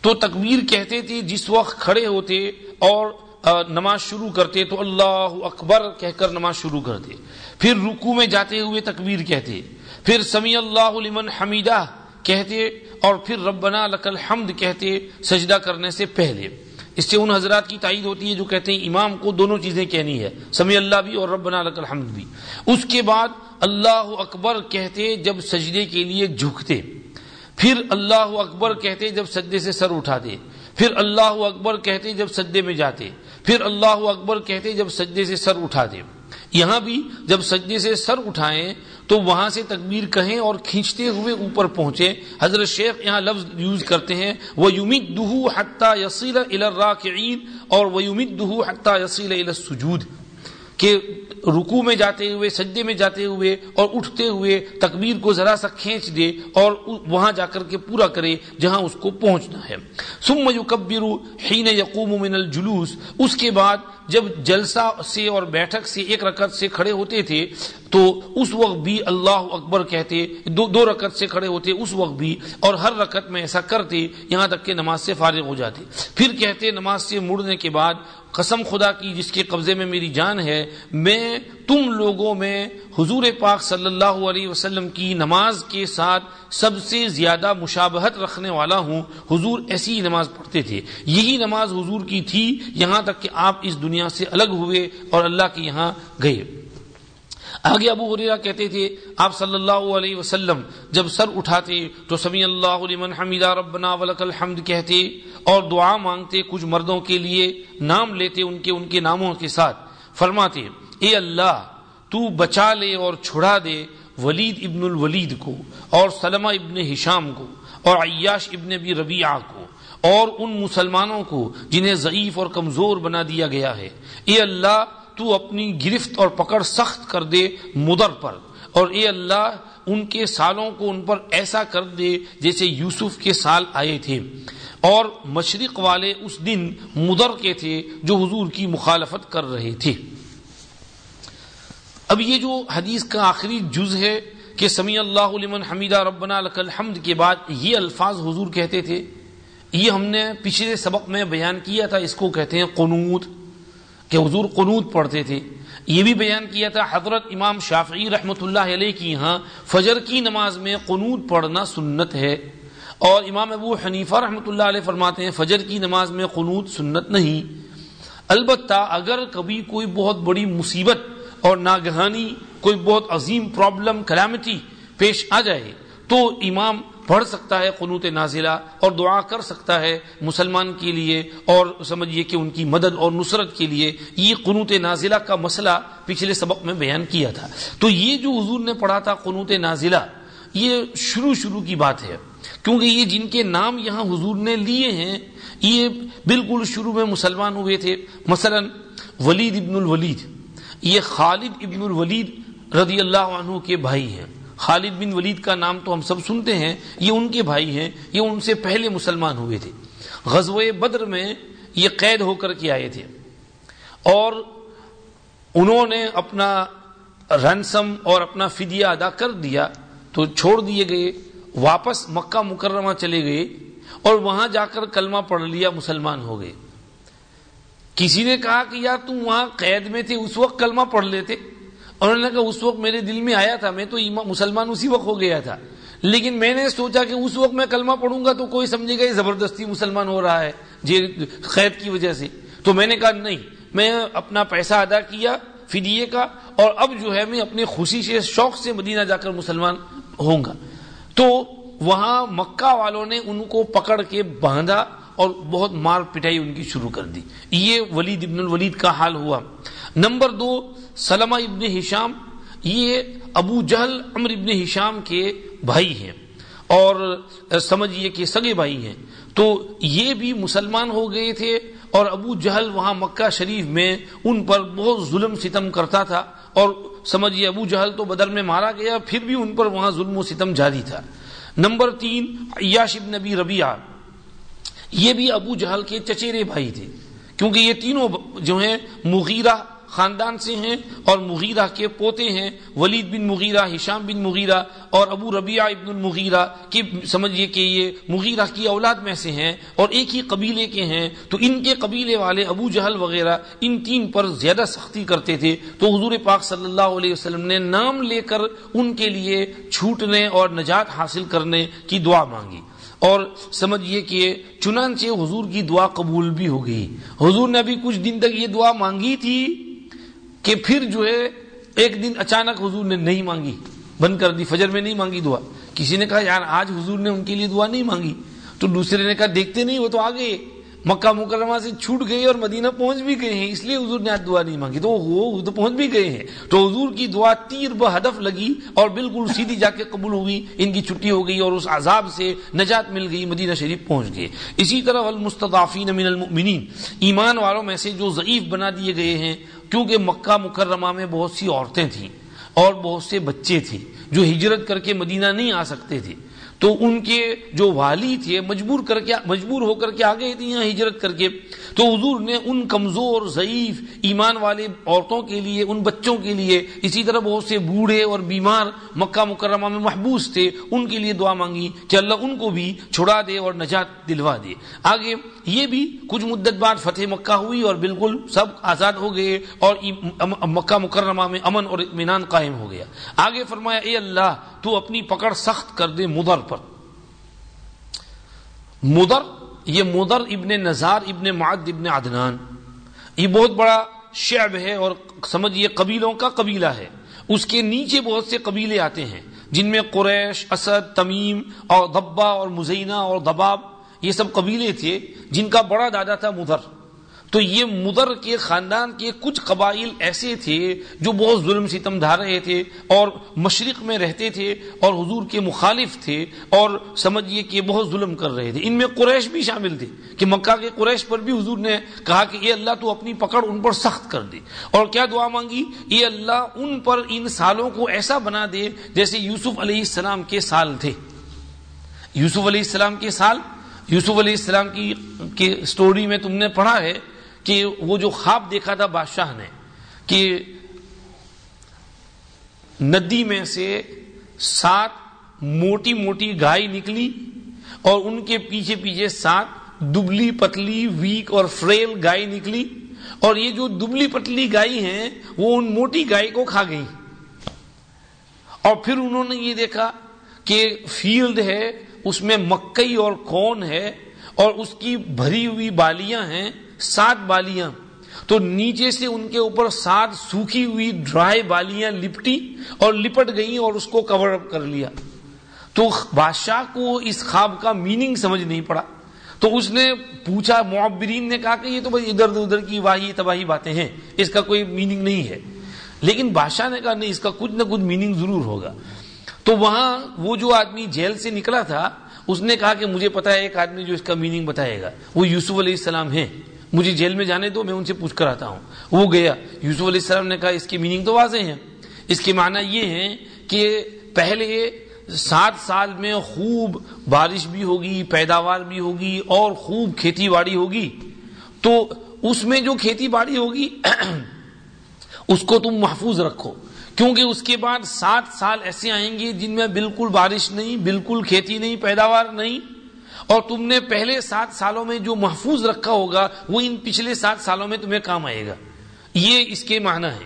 تو تکبیر کہتے تھے، جس وقت کھڑے ہوتے اور نماز شروع کرتے تو اللہ اکبر کہہ کر نماز شروع کرتے۔ پھر رکو میں جاتے ہوئے تکبیر کہتے۔ پھر سمی اللہ لمن حمیدہ کہتے اور پھر ربنا لک الحمد کہتے سجدہ کرنے سے پہلے۔ اس سے ان حضرات کی تائید ہوتی ہے جو کہتے ہیں امام کو دونوں چیزیں کہنی ہے سمی اللہ بھی اور ربنا لک الحمد بھی۔ اس کے بعد اللہ اکبر کہتے جب سجدے کے لیے جھکتے۔ پھر اللہ اکبر کہتے جب سجدے سے سر اٹھاتے پھر اللہ اکبر کہتے جب سجدے میں جاتے پھر اللہ اکبر کہتے جب سجدے سے سر اٹھاتے یہاں بھی جب سجدے سے سر اٹھائیں تو وہاں سے تکبیر کہیں اور کھینچتے ہوئے اوپر پہنچے حضرت شیخ یہاں لفظ یوز کرتے ہیں وہ یومت دہو حتہ یسیل الرا کے عید اور وہ یومت دہو حتہ یسیل السجود، کہ رکو میں جاتے ہوئے، سجدے میں جاتے ہوئے اور اٹھتے ہوئے تکبیر کو ذرا سا کھینچ دے اور وہاں جا کر کے پورا کرے جہاں اس کو پہنچنا ہے۔ سم یکبر حین یقوم من الجلوس۔ اس کے بعد جب جلسہ سے اور بیٹھک سے ایک رکعت سے کھڑے ہوتے تھے، تو اس وقت بھی اللہ اکبر کہتے، دو دو رکعت سے کھڑے ہوتے اس وقت بھی اور ہر رکعت میں ایسا کرتے، یہاں تک کہ نماز سے فارغ ہو جاتے۔ پھر کہتے، نماز سے مڑنے کے بعد قسم خدا کی جس کے قبضے میں میری جان ہے، میں تم لوگوں میں حضور پاک صلی اللہ علیہ وسلم کی نماز کے ساتھ سب سے زیادہ مشابہت رکھنے والا ہوں۔ حضور ایسی نماز پڑھتے تھے۔ یہی نماز حضور کی تھی، یہاں تک کہ آپ اس دنیا سے الگ ہوئے اور اللہ کے یہاں گئے۔ آگے ابو حریرہ کہتے تھے، آپ صلی اللہ علیہ وسلم جب سر اٹھاتے تو سمی اللہ لمن حمیدہ ربنا ولک الحمد کہتے اور دعا مانگتے کچھ مردوں کے لیے نام لیتے ان کے ان کے ناموں کے ساتھ۔ فرماتے، اے اللہ، تو بچا لے اور چھڑا دے ولید ابن الولید کو اور سلمہ ابن ہشام کو اور عیاش ابن بھی ربیعہ کو اور ان مسلمانوں کو جنہیں ضعیف اور کمزور بنا دیا گیا ہے۔ اے اللہ تو اپنی گرفت اور پکڑ سخت کر دے مدر پر۔ اور اے اللہ، ان کے سالوں کو ان پر ایسا کر دے جیسے یوسف کے سال آئے تھے۔ اور مشرق والے اس دن مدر کے تھے جو حضور کی مخالفت کر رہے تھے۔ اب یہ جو حدیث کا آخری جز ہے کہ سمی اللہ لمن حمیدہ ربنا لک الحمد کے بعد یہ الفاظ حضور کہتے تھے، یہ ہم نے پچھلے سبق میں بیان کیا تھا، اس کو کہتے ہیں قنوت۔ کہ حضور قنوت پڑھتے تھے۔ یہ بھی بیان کیا تھا حضرت امام شافعی رحمۃ اللہ علیہ کی یہاں فجر کی نماز میں قنوت پڑھنا سنت ہے۔ اور امام ابو حنیفہ رحمۃ اللہ علیہ فرماتے ہیں فجر کی نماز میں قنوت سنت نہیں۔ البتہ اگر کبھی کوئی بہت بڑی مصیبت اور ناگہانی، کوئی بہت عظیم پرابلم کلامتی پیش آ جائے تو امام پڑھ سکتا ہے قنوت نازلہ اور دعا کر سکتا ہے مسلمان کے لیے اور سمجھیے کہ ان کی مدد اور نصرت کے لیے یہ قنوت نازلہ کا مسئلہ پچھلے سبق میں بیان کیا تھا۔ تو یہ جو حضور نے پڑھا تھا قنوت نازلہ، یہ شروع شروع کی بات ہے۔ کیونکہ یہ جن کے نام یہاں حضور نے لیے ہیں، یہ بالکل شروع میں مسلمان ہوئے تھے۔ مثلا ولید ابن الولید، یہ خالد ابن الولید رضی اللہ عنہ کے بھائی ہیں۔ خالد بن ولید کا نام تو ہم سب سنتے ہیں، یہ ان کے بھائی ہیں، یہ ان سے پہلے مسلمان ہوئے تھے۔ غزوہ بدر میں یہ قید ہو کر کے آئے تھے۔ اور انہوں نے اپنا رنسم اور اپنا فدیہ ادا کر دیا، تو چھوڑ دیے گئے، واپس مکہ مکرمہ چلے گئے اور وہاں جا کر کلمہ پڑھ لیا، مسلمان ہو گئے۔ کسی نے کہا کہ یار تم وہاں قید میں تھے، اس وقت کلمہ پڑھ لیتے۔ انہوں نے کہا، اس وقت میرے دل میں آیا تھا، میں تو مسلمان اسی وقت ہو گیا تھا۔ لیکن میں نے سوچا کہ اس وقت میں کلمہ پڑھوں گا تو کوئی سمجھے گا یہ زبردستی مسلمان ہو رہا ہے جی قید کی وجہ سے۔ تو میں نے کہا، نہیں، میں اپنا پیسہ ادا کیا فدیے کا، اور اب جو ہے میں اپنی خوشی سے، شوق سے مدینہ جا کر مسلمان ہوں گا۔ تو وہاں مکہ والوں نے ان کو پکڑ کے باندھا اور بہت مار پٹائی ان کی شروع کر دی۔ یہ ولید ابن الولید کا حال ہوا۔ نمبر دو، سلمہ ابن ہشام، یہ ابو جہل امر ابن ہشام کے بھائی ہیں اور سمجھیے کہ سگے بھائی ہیں۔ تو یہ بھی مسلمان ہو گئے تھے اور ابو جہل وہاں مکہ شریف میں ان پر بہت ظلم ستم کرتا تھا اور سمجھیے ابو جہل تو بدر میں مارا گیا، پھر بھی ان پر وہاں ظلم و ستم جاری تھا۔ نمبر تین، عیاش ابن نبی ربیہ یہ بھی ابو جہل کے چچیرے بھائی تھے، کیونکہ یہ تینوں جو ہیں، مغیرہ خاندان سے ہیں اور مغیرہ کے پوتے ہیں، ولید بن مغیرہ، ہشام بن مغیرہ اور ابو ربیہ ابن المغیرہ کی سمجھیے کہ یہ مغیرہ کی اولاد میں سے ہیں اور ایک ہی قبیلے کے ہیں۔ تو ان کے قبیلے والے ابو جہل وغیرہ ان تین پر زیادہ سختی کرتے تھے۔ تو حضور پاک صلی اللہ علیہ وسلم نے نام لے کر ان کے لیے چھوٹنے اور نجات حاصل کرنے کی دعا مانگی۔ اور سمجھیے کہ چنانچہ حضور کی دعا قبول بھی ہو گئی۔ حضور نے ابھی کچھ دن تک یہ دعا مانگی تھی۔ کہ پھر جو ہے، ایک دن اچانک حضور نے نہیں مانگی، بند کر دی، فجر میں نہیں مانگی دعا۔ کسی نے کہا، یار، آج حضور نے ان کے لیے دعا نہیں مانگی۔ تو دوسرے نے کہا، دیکھتے نہیں، وہ تو آگے مکہ مکرمہ سے چھوٹ گئے اور مدینہ پہنچ بھی گئے ہیں، اس لیے حضور نے آج دعا نہیں مانگی۔ تو وہ تو پہنچ بھی گئے ہیں۔ تو حضور کی دعا تیر ب ہدف لگی اور بالکل سیدھی جا کے قبول ہوئی۔ ان کی چھٹی ہو گئی اور اس عذاب سے نجات مل گئی، مدینہ شریف پہنچ گئے۔ اسی طرح المستضعفین من المؤمنین، ایمان والوں میں سے جو ضعیف بنا دیے گئے ہیں کیونکہ مکہ مکرمہ میں بہت سی عورتیں تھیں اور بہت سے بچے تھے جو ہجرت کر کے مدینہ نہیں آ سکتے تھے۔ تو ان کے جو والی تھے مجبور کر کے مجبور ہو کر کے آ گئے تھے یہاں ہجرت کر کے۔ تو حضور نے ان کمزور، ضعیف، ایمان والے عورتوں کے لیے، ان بچوں کے لیے، اسی طرح بہت سے بوڑھے اور بیمار مکہ مکرمہ میں محبوس تھے، ان کے لیے دعا مانگی کہ اللہ ان کو بھی چھڑا دے اور نجات دلوا دے۔ آگے یہ بھی کچھ مدت بعد فتح مکہ ہوئی اور بالکل سب آزاد ہو گئے اور مکہ مکرمہ میں امن اور اطمینان قائم ہو گیا۔ آگے فرمایا، اے اللہ، تو اپنی پکڑ سخت کر دے مدر مدر یہ مدر ابن نزار، ابن معد، ابن عدنان۔ یہ بہت بڑا شعب ہے اور سمجھیے قبیلوں کا قبیلہ ہے۔ اس کے نیچے بہت سے قبیلے آتے ہیں، جن میں قریش، اسد، تمیم اور دبا اور مزینہ اور دباب، یہ سب قبیلے تھے، جن کا بڑا دادا تھا مدر تو یہ مدر کے خاندان کے کچھ قبائل ایسے تھے جو بہت ظلم ستم دھا رہے تھے اور مشرق میں رہتے تھے اور حضور کے مخالف تھے اور سمجھیے کہ بہت ظلم کر رہے تھے۔ ان میں قریش بھی شامل تھے کہ مکہ کے قریش پر بھی حضور نے کہا کہ یہ اللہ تو اپنی پکڑ ان پر سخت کر دے۔ اور کیا دعا مانگی؟ یہ اللہ ان پر ان سالوں کو ایسا بنا دے جیسے یوسف علیہ السلام کے سال تھے۔ یوسف علیہ السلام کے سال؟ یوسف علیہ السلام کی سٹوری میں تم نے پڑھا ہے کہ وہ جو خواب دیکھا تھا بادشاہ نے، کہ ندی میں سے سات موٹی موٹی گائے نکلی اور ان کے پیچھے پیچھے سات دبلی پتلی ویک اور فریل گائے نکلی اور یہ جو دبلی پتلی گائے ہیں، وہ ان موٹی گائے کو کھا گئی اور پھر انہوں نے یہ دیکھا کہ فیلڈ ہے، اس میں مکئی اور کون ہے اور اس کی بھری ہوئی بالیاں ہیں۔ سات بالیاں۔ تو نیچے سے ان کے اوپر سات سوکھی ہوئی ڈرائی بالیاں لپٹی اور لپٹ گئی اور اس کو کور اپ کر لیا۔ تو بادشاہ کو اس خواب کا میننگ سمجھ نہیں پڑا۔ تو اس نے پوچھا، معبرین نے کہا کہ یہ تو بھائی ادھر ادھر کی واہی تباہی باتیں ہیں، اس کا کوئی میننگ نہیں ہے۔ لیکن بادشاہ نے کہا، نہیں، اس کا کچھ نہ کچھ میننگ ضرور ہوگا۔ تو وہاں وہ جو آدمی جیل سے نکلا تھا، اس نے کہا کہ مجھے پتا ہے، ایک آدمی جو اس کا میننگ بتائے گا، وہ یوسف علیہ السلام ہے مجھے جیل میں جانے دو، میں ان سے پوچھ کر آتا ہوں۔ وہ گیا۔ یوسف علیہ السلام نے کہا، اس کی میننگ تو واضح ہے اس کے معنی یہ ہے کہ پہلے سات سال میں خوب بارش بھی ہوگی، پیداوار بھی ہوگی اور خوب کھیتی باڑی ہوگی۔ تو اس میں جو کھیتی باڑی ہوگی، اس کو تم محفوظ رکھو۔ کیونکہ اس کے بعد سات سال ایسے آئیں گے جن میں بالکل بارش نہیں، بالکل کھیتی نہیں، پیداوار نہیں۔ اور تم نے پہلے سات سالوں میں جو محفوظ رکھا ہوگا، وہ ان پچھلے سات سالوں میں تمہیں کام آئے گا۔ یہ اس کے معنی ہے۔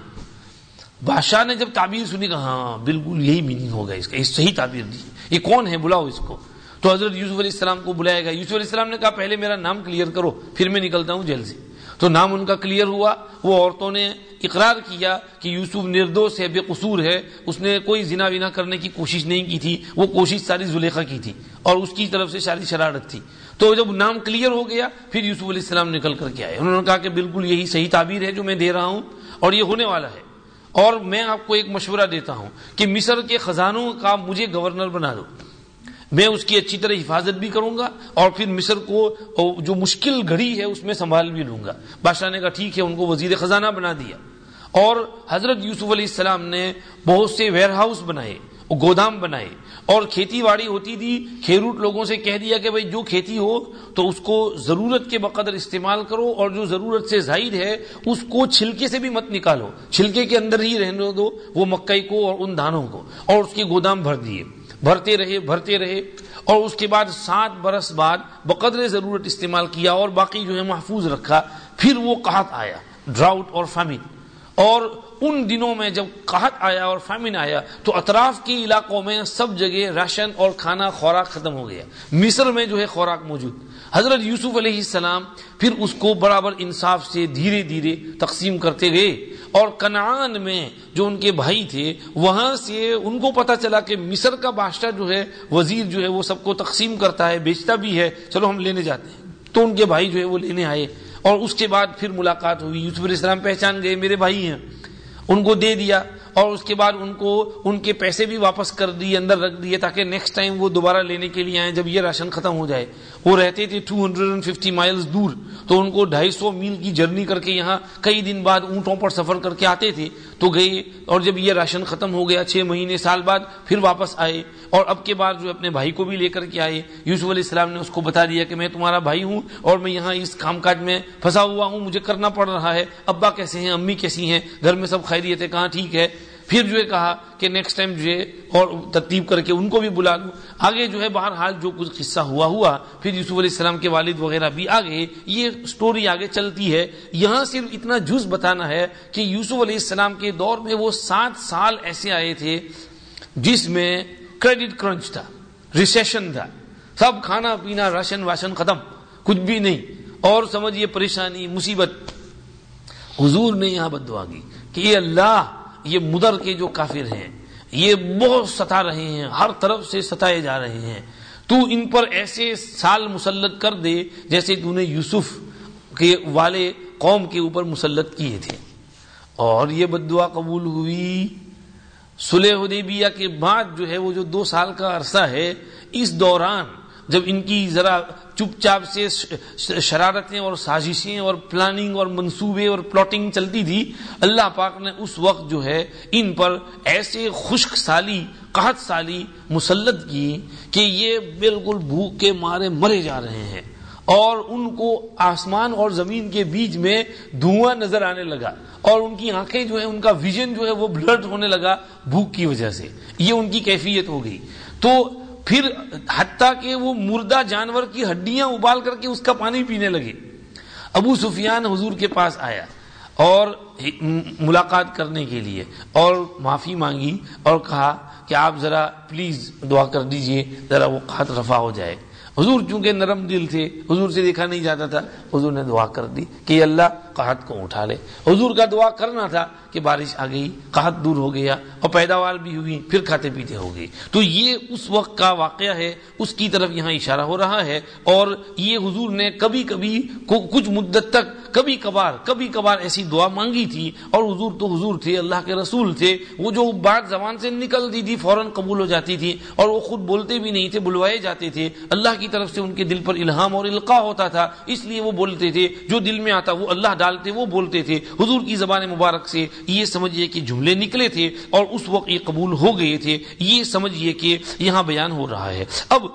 بادشاہ نے جب تعبیر سنی، کہا ہاں بالکل یہی میننگ ہوگا اس کا۔ یہ صحیح تعبیر دی۔ یہ کون ہے؟ بلاؤ اس کو۔ تو حضرت یوسف علیہ السلام کو بلایا گا یوسف علیہ السلام نے کہا، پہلے میرا نام کلیئر کرو، پھر میں نکلتا ہوں جیل سے۔ تو نام ان کا کلیئر ہوا۔ وہ عورتوں نے اقرار کیا کہ یوسف نردوش ہے بے قصور ہے۔ اس نے کوئی زنا ونا کرنے کی کوشش نہیں کی تھی۔ وہ کوشش ساری زلیخا کی تھی اور اس کی طرف سے ساری شرارت تھی۔ تو جب نام کلیئر ہو گیا، پھر یوسف علیہ السلام نکل کر کے آئے۔ انہوں نے کہا کہ بالکل یہی صحیح تعبیر ہے جو میں دے رہا ہوں اور یہ ہونے والا ہے۔ اور میں آپ کو ایک مشورہ دیتا ہوں کہ مصر کے خزانوں کا مجھے گورنر بنا دو۔ میں اس کی اچھی طرح حفاظت بھی کروں گا اور پھر مصر کو جو مشکل گھڑی ہے اس میں سنبھال بھی لوں گا۔ بادشاہ نے کہا، ٹھیک ہے، ان کو وزیر خزانہ بنا دیا۔ اور حضرت یوسف علیہ السلام نے بہت سے ویئر ہاؤس بنائے، گودام بنائے۔ اور کھیتی باڑی ہوتی تھی، کھیروٹ لوگوں سے کہہ دیا کہ بھائی، جو کھیتی ہو تو اس کو ضرورت کے بقدر استعمال کرو اور جو ضرورت سے زائد ہے، اس کو چھلکے سے بھی مت نکالو۔ چھلکے کے اندر ہی رہنے دو، وہ مکئی کو اور ان دانوں کو اور اس کے گودام بھر دیے۔ بھرتے رہے بھرتے رہے۔ اور اس کے بعد سات برس بعد بقدر ضرورت استعمال کیا اور باقی جو ہے محفوظ رکھا۔ پھر وہ قحط آیا ڈراؤٹ اور فیمن اور ان دنوں میں جب قحط آیا اور فیمن آیا، تو اطراف کے علاقوں میں سب جگہ راشن اور کھانا خوراک ختم ہو گیا۔ مصر میں جو ہے خوراک موجود۔ حضرت یوسف علیہ السلام پھر اس کو برابر انصاف سے دھیرے دھیرے تقسیم کرتے گئے اور کنعان میں جو ان کے بھائی تھے، وہاں سے ان کو پتا چلا کہ مصر کا بادشاہ جو ہے، وزیر جو ہے، وہ سب کو تقسیم کرتا ہے، بیچتا بھی ہے۔ چلو ہم لینے جاتے ہیں۔ تو ان کے بھائی جو ہے، وہ لینے آئے۔ اور اس کے بعد پھر ملاقات ہوئی۔ یوسف علیہ السلام پہچان گئے، میرے بھائی ہیں۔ ان کو دے دیا۔ اور اس کے بعد ان کو ان کے پیسے بھی واپس کر دیے، اندر رکھ دیے تاکہ نیکسٹ ٹائم وہ دوبارہ لینے کے لیے آئیں جب یہ راشن ختم ہو جائے۔ وہ رہتے تھے 250 مائلز دور، تو ان کو ڈھائی سو میل کی جرنی کر کے یہاں کئی دن بعد اونٹوں پر سفر کر کے آتے تھے۔ تو گئے اور جب یہ راشن ختم ہو گیا چھ مہینے سال بعد پھر واپس آئے اور اب کے بعد جو اپنے بھائی کو بھی لے کر کے آئے، یوسف علیہ السلام نے اس کو بتا دیا کہ میں تمہارا بھائی ہوں اور میں یہاں اس کام کاج میں پھنسا ہوا ہوں، مجھے کرنا پڑ رہا ہے، ابا کیسے ہیں، امی کیسی ہیں، گھر میں سب خیریت ہے، کہاں ٹھیک ہے؟ پھر جو ہے کہا کہ نیکسٹ ٹائم جو ہے اور ترتیب کر کے ان کو بھی بلا لوں۔ آگے جو ہے بہرحال جو کچھ قصہ ہوا ہوا، پھر یوسف علیہ السلام کے والد وغیرہ بھی آگے، یہ سٹوری آگے چلتی ہے۔ یہاں صرف اتنا جز بتانا ہے کہ یوسف علیہ السلام کے دور میں وہ سات سال ایسے آئے تھے جس میں کریڈٹ کرنچ تھا ریسیشن تھا۔ سب کھانا پینا راشن واشن ختم، کچھ بھی نہیں۔ اور سمجھیے پریشانی، مصیبت۔ حضور نے یہاں بدوا کی کہ یہ اللہ یہ مدر کے جو کافر ہیں، یہ بہت ستا رہے ہیں، ہر طرف سے ستائے جا رہے ہیں۔ تو ان پر ایسے سال مسلط کر دے جیسے تو نے یوسف کے والے قوم کے اوپر مسلط کیے تھے۔ اور یہ بد دعا قبول ہوئی۔ سلح حدیبیہ کے بعد جو ہے وہ جو دو سال کا عرصہ ہے، اس دوران جب ان کی ذرا چپ چاپ سے شرارتیں اور سازشیں اور پلاننگ اور منصوبے اور پلاٹنگ چلتی تھی، اللہ پاک نے اس وقت جو ہے ان پر ایسے خشک سالی، قحط سالی مسلط کی کہ یہ بالکل بھوک کے مارے مرے جا رہے ہیں۔ اور ان کو آسمان اور زمین کے بیچ میں دھواں نظر آنے لگا۔ اور ان کی آنکھیں جو ہے ان کا ویژن جو ہے، وہ بلڈ ہونے لگا بھوک کی وجہ سے۔ یہ ان کی کیفیت ہو گئی۔ تو پھر حتیٰ کہ وہ مردہ جانور کی ہڈیاں ابال کر کے اس کا پانی پینے لگے۔ ابو سفیان حضور کے پاس آیا اور ملاقات کرنے کے لیے اور معافی مانگی اور کہا کہ آپ ذرا پلیز دعا کر دیجیے، ذرا وہ قحط رفع ہو جائے۔ حضور چونکہ نرم دل تھے، حضور سے دیکھا نہیں جاتا تھا، حضور نے دعا کر دی کہ اللہ قحط کو اٹھا لے۔ حضور کا دعا کرنا تھا کہ بارش آ گئی، قحط دور ہو گیا اور پیداوار بھی ہوئی، پھر کھاتے پیتے ہو گئی تو یہ اس وقت کا واقعہ ہے، اس کی طرف یہاں اشارہ ہو رہا ہے اور یہ حضور نے کبھی کبھی کچھ مدت تک کبھی کبھار کبھی کبھار ایسی دعا مانگی تھی اور حضور تو حضور تھے، اللہ کے رسول تھے۔ وہ جو بات زبان سے نکلتی تھی، فوراً قبول ہو جاتی تھی اور وہ خود بولتے بھی نہیں تھے، بلوائے جاتے تھے۔ اللہ کی طرف سے ان کے دل پر الہام اور القاع ہوتا تھا، اس لیے وہ بولتے تھے، جو دل میں آتا وہ اللہ ڈالتے وہ بولتے تھے، حضور کی زبان مبارک سے یہ سمجھیے کہ جملے نکلے تھے اور اس وقت یہ قبول ہو گئے تھے، یہ سمجھیے کہ یہاں بیان ہو رہا ہے۔ اب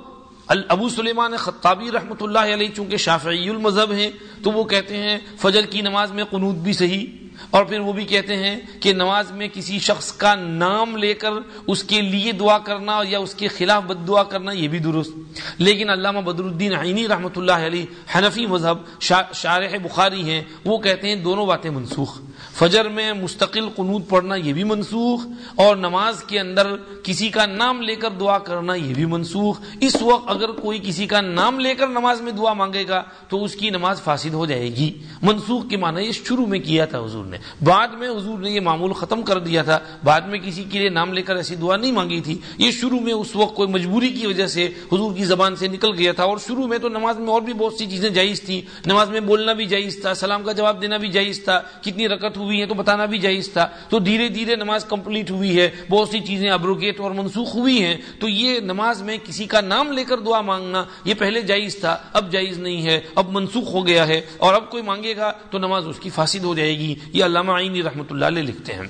ابو سلیمان خطابی رحمۃ اللہ علیہ چونکہ شافعی المذہب ہیں تو وہ کہتے ہیں، فجر کی نماز میں قنوت بھی صحیح اور پھر وہ بھی کہتے ہیں کہ نماز میں کسی شخص کا نام لے کر اس کے لیے دعا کرنا یا اس کے خلاف بد دعا کرنا یہ بھی درست۔ لیکن علامہ بدر الدین عینی رحمۃ اللہ علیہ حنفی مذہب شارح بخاری ہیں، وہ کہتے ہیں دونوں باتیں منسوخ۔ فجر میں مستقل قنوت پڑھنا یہ بھی منسوخ اور نماز کے اندر کسی کا نام لے کر دعا کرنا یہ بھی منسوخ۔ اس وقت اگر کوئی کسی کا نام لے کر نماز میں دعا مانگے گا تو اس کی نماز فاسد ہو جائے گی۔ منسوخ کے معنی یہ شروع میں کیا تھا حضور۔ نے۔ بعد میں حضور نے یہ معمول ختم کر دیا تھا۔ بعد میں کسی کے لیے نام لے کر ایسی دعا نہیں مانگی تھی۔ یہ شروع میں اس وقت کوئی مجبوری کی وجہ سے حضور کی زبان سے نکل گیا تھا۔ اور شروع میں تو نماز میں اور بھی بہت سی چیزیں جائز تھی نماز میں بولنا بھی جائز تھا، سلام کا جواب دینا بھی جائز تھا۔ کتنی رکت ہوئی ہے تو بتانا بھی جائز تھا۔ تو دھیرے دھیرے نماز کمپلیٹ ہوئی ہے، بہت سی چیزیں ابروگیٹ اور منسوخ ہوئی ہیں۔ تو یہ نماز میں کسی کا نام لے کر دعا مانگنا، یہ پہلے جائز تھا، اب جائز نہیں ہے، اب منسوخ ہو گیا ہے۔ اور اب کوئی مانگے گا تو نماز اس کی فاسد ہو جائے گی۔ یہ علامہ عینی رحمۃ اللہ علیہ لکھتے ہیں۔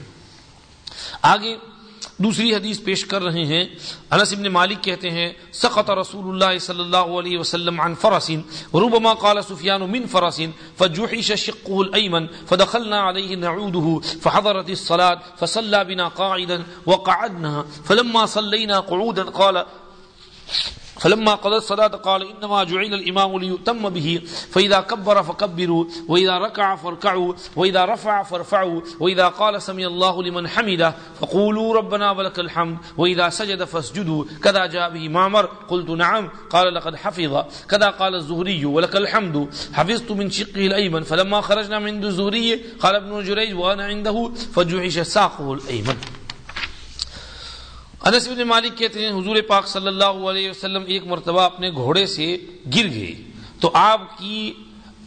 آگے دوسری حدیث پیش کر رہے ہیں۔ انس ابن مالک کہتے ہیں، سقط رسول اللہ صلی اللہ علیہ وسلم عن فرس ربما قال سفیان من فرس فجحش شقه الايمن فدخلنا عليه نعوده، فحضرت الصلاه فصلى بنا قاعدا، وقعدنا، فلما صلينا قعودا قال فلما قضى الصلاة قال إنما جعل الإمام ليؤتم به، فإذا كبر فكبروا، وإذا ركع فاركعوا، وإذا رفع فارفعوا، وإذا قال سمي الله لمن حمده، فقولوا ربنا ولك الحمد، وإذا سجد فاسجدوا، كذا جاء به معمر قلت نعم، قال لقد حفظ، كذا قال الزهري ولك الحمد، حفظت من شقه الأيمن، فلما خرجنا من الزهري، قال ابن جريج وأنا عنده، فجحش ساقه الأيمن. انس بن مالک کہتے ہیں، حضور پاک صلی اللہ علیہ وسلم ایک مرتبہ اپنے گھوڑے سے گر گئے۔ تو آپ کی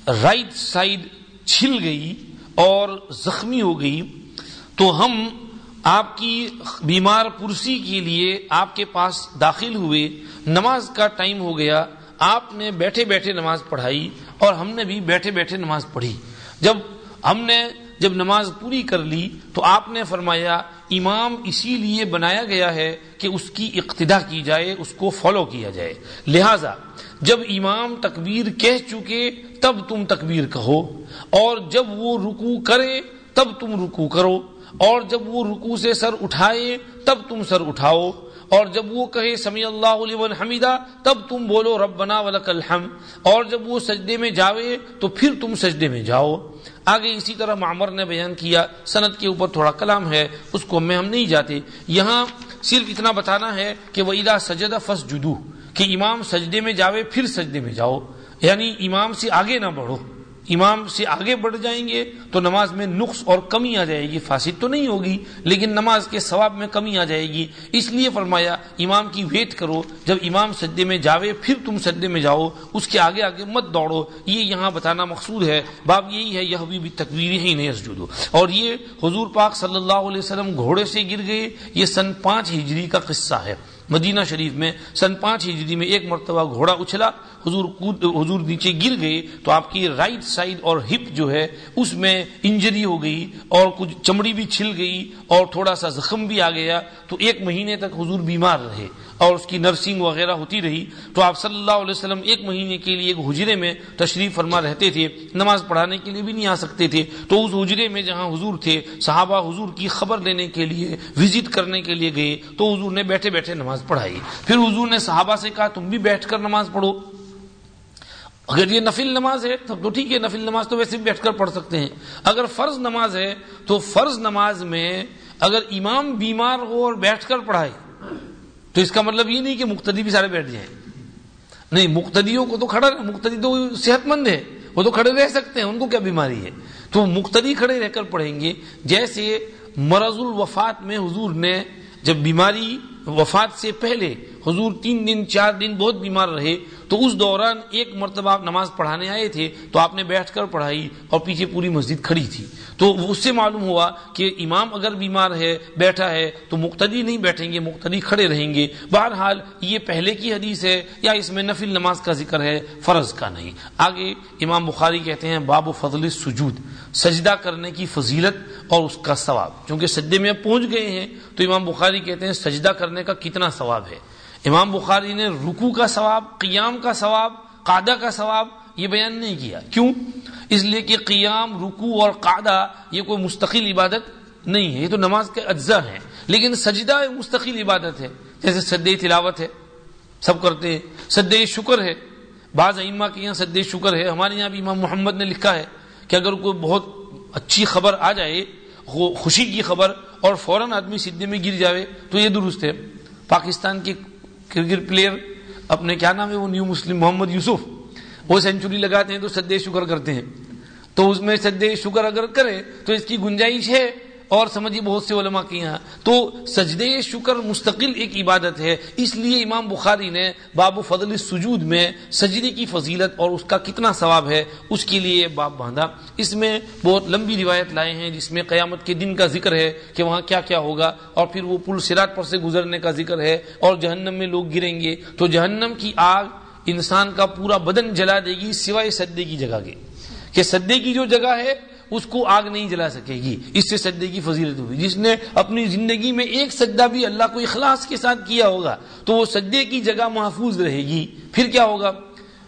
رائٹ سائڈ چھل گئی اور زخمی ہو گئی۔ تو ہم آپ کی بیمار پرسی کے لیے آپ کے پاس داخل ہوئے۔ نماز کا ٹائم ہو گیا۔ آپ نے بیٹھے بیٹھے نماز پڑھائی اور ہم نے بھی بیٹھے بیٹھے نماز پڑھی۔ جب ہم نے جب نماز پوری کر لی تو آپ نے فرمایا، امام اسی لیے بنایا گیا ہے کہ اس کی اقتدا کی جائے، اس کو فالو کیا جائے۔ لہذا، جب امام تکبیر کہہ چکے، تب تم تکبیر کہو۔ اور جب وہ رکو کرے تب تم رکو کرو۔ اور جب وہ رکو سے سر اٹھائے، تب تم سر اٹھاؤ۔ اور جب وہ کہے سمی اللہ علیہ حمیدہ، تب تم بولو، ربنا ولک الحم اور جب وہ سجدے میں جاوے، تو پھر تم سجدے میں جاؤ۔ آگے اسی طرح معمر نے بیان کیا، سند کے اوپر تھوڑا کلام ہے، اس کو میں ہم نہیں جاتے۔ یہاں صرف اتنا بتانا ہے کہ وہ ادا سجدہ فس جدو کہ امام سجدے میں جاوے پھر سجدے میں جاؤ یعنی امام سے آگے نہ بڑھو۔ امام سے آگے بڑھ جائیں گے تو نماز میں نقص اور کمی آ جائے گی، فاسد تو نہیں ہوگی، لیکن نماز کے ثواب میں کمی آ جائے گی۔ اس لیے فرمایا، امام کی ویٹ کرو، جب امام سجدے میں جاوے، پھر تم سجدے میں جاؤ، اس کے آگے آگے مت دوڑو۔ یہ یہاں بتانا مقصود ہے۔ باب یہی ہے یہ بھی تکبیر ہی نہیں اسجدو۔ اور یہ حضور پاک صلی اللہ علیہ وسلم گھوڑے سے گر گئے، یہ سن پانچ ہجری کا قصہ ہے۔ مدینہ شریف میں سن پانچ ہجری میں ایک مرتبہ گھوڑا اچھلا۔ حضور کود حضور نیچے گر گئے تو آپ کی رائٹ سائڈ اور ہپ جو ہے، اس میں انجری ہو گئی اور کچھ چمڑی بھی چھل گئی اور تھوڑا سا زخم بھی آ گیا۔ تو ایک مہینے تک حضور بیمار رہے اور اس کی نرسنگ وغیرہ ہوتی رہی۔ تو آپ صلی اللہ علیہ وسلم ایک مہینے کے لیے ایک حجرے میں تشریف فرما رہتے تھے، نماز پڑھانے کے لیے بھی نہیں آ سکتے تھے۔ تو اس حجرے میں جہاں حضور تھے، صحابہ حضور کی خبر لینے کے لیے وزٹ کرنے کے لیے گئے۔ تو حضور نے بیٹھے بیٹھے نماز پڑھائی۔ پھر حضور نے صحابہ سے کہا، تم بھی بیٹھ کر نماز پڑھو۔ اگر یہ نفل نماز ہے تب تو ٹھیک ہے، نفل نماز تو ویسے بھی بیٹھ کر پڑھ سکتے ہیں۔ اگر فرض نماز ہے تو فرض نماز میں اگر امام بیمار ہو اور بیٹھ کر پڑھائے، تو اس کا مطلب یہ نہیں کہ مقتدی بھی سارے بیٹھ جائیں۔ نہیں، مقتدیوں کو تو کھڑا مقتدی تو صحت مند ہے، وہ تو کھڑے رہ سکتے ہیں، ان کو کیا بیماری ہے؟ تو مقتدی کھڑے رہ کر پڑھیں گے۔ جیسے مرض الوفات میں حضور نے جب بیماری وفات سے پہلے حضور تین دن، چار دن بہت بیمار رہے، تو اس دوران ایک مرتبہ آپ نماز پڑھانے آئے تھے، تو آپ نے بیٹھ کر پڑھائی اور پیچھے پوری مسجد کھڑی تھی۔ تو اس سے معلوم ہوا کہ امام اگر بیمار ہے، بیٹھا ہے، تو مقتدی نہیں بیٹھیں گے، مقتدی کھڑے رہیں گے۔ بہرحال یہ پہلے کی حدیث ہے، یا اس میں نفل نماز کا ذکر ہے، فرض کا نہیں۔ آگے امام بخاری کہتے ہیں، باب و فضل سجود سجدہ کرنے کی فضیلت اور اس کا ثواب۔ چونکہ سجدے میں پہنچ گئے ہیں، تو امام بخاری کہتے ہیں، سجدہ کرنے کا کتنا ثواب ہے۔ امام بخاری نے رکو کا ثواب، قیام کا ثواب قادہ کا ثواب یہ بیان نہیں کیا۔ کیوں؟ اس لیے کہ قیام رکو اور قادہ یہ کوئی مستقل عبادت نہیں ہے، یہ تو نماز کے اجزاء ہیں۔ لیکن سجدہ مستقل عبادت ہے، جیسے سد تلاوت ہے، سب کرتے ہیں سد شکر ہے۔ بعض ائمہ کے یہاں سد شکر ہے۔ ہمارے یہاں بھی امام محمد نے لکھا ہے کہ اگر کوئی بہت اچھی خبر آ جائے خوشی کی خبر اور فوراً آدمی سدے میں گر جاوے تو یہ درست ہے۔ پاکستان کے کرکٹ پلیئر، اپنے کیا نام ہے وہ نیو مسلم، محمد یوسف، وہ سینچری لگاتے ہیں تو سدے شکر کرتے ہیں۔ تو اس میں سدے شکر اگر کرے تو اس کی گنجائش ہے۔ اور سمجھیے بہت سے علماء کی یہاں، تو سجدے شکر مستقل ایک عبادت ہے، اس لیے امام بخاری نے باب و فضل سجود میں سجدے کی فضیلت اور اس کا کتنا ثواب ہے، اس کے لیے باب باندھا۔ اس میں بہت لمبی روایت لائے ہیں، جس میں قیامت کے دن کا ذکر ہے کہ وہاں کیا کیا ہوگا، اور پھر وہ پل سراٹ پر سے گزرنے کا ذکر ہے، اور جہنم میں لوگ گریں گے، تو جہنم کی آگ انسان کا پورا بدن جلا دے گی، سوائے سدے کی جگہ کے۔ کہ سدے کی جو جگہ ہے اس کو آگ نہیں جلا سکے گی۔ اس سے سجدے کی فضیلت ہوگی۔ جس نے اپنی زندگی میں ایک سجدہ بھی اللہ کو اخلاص کے ساتھ کیا ہوگا، تو وہ سجدے کی جگہ محفوظ رہے گی۔ پھر کیا ہوگا؟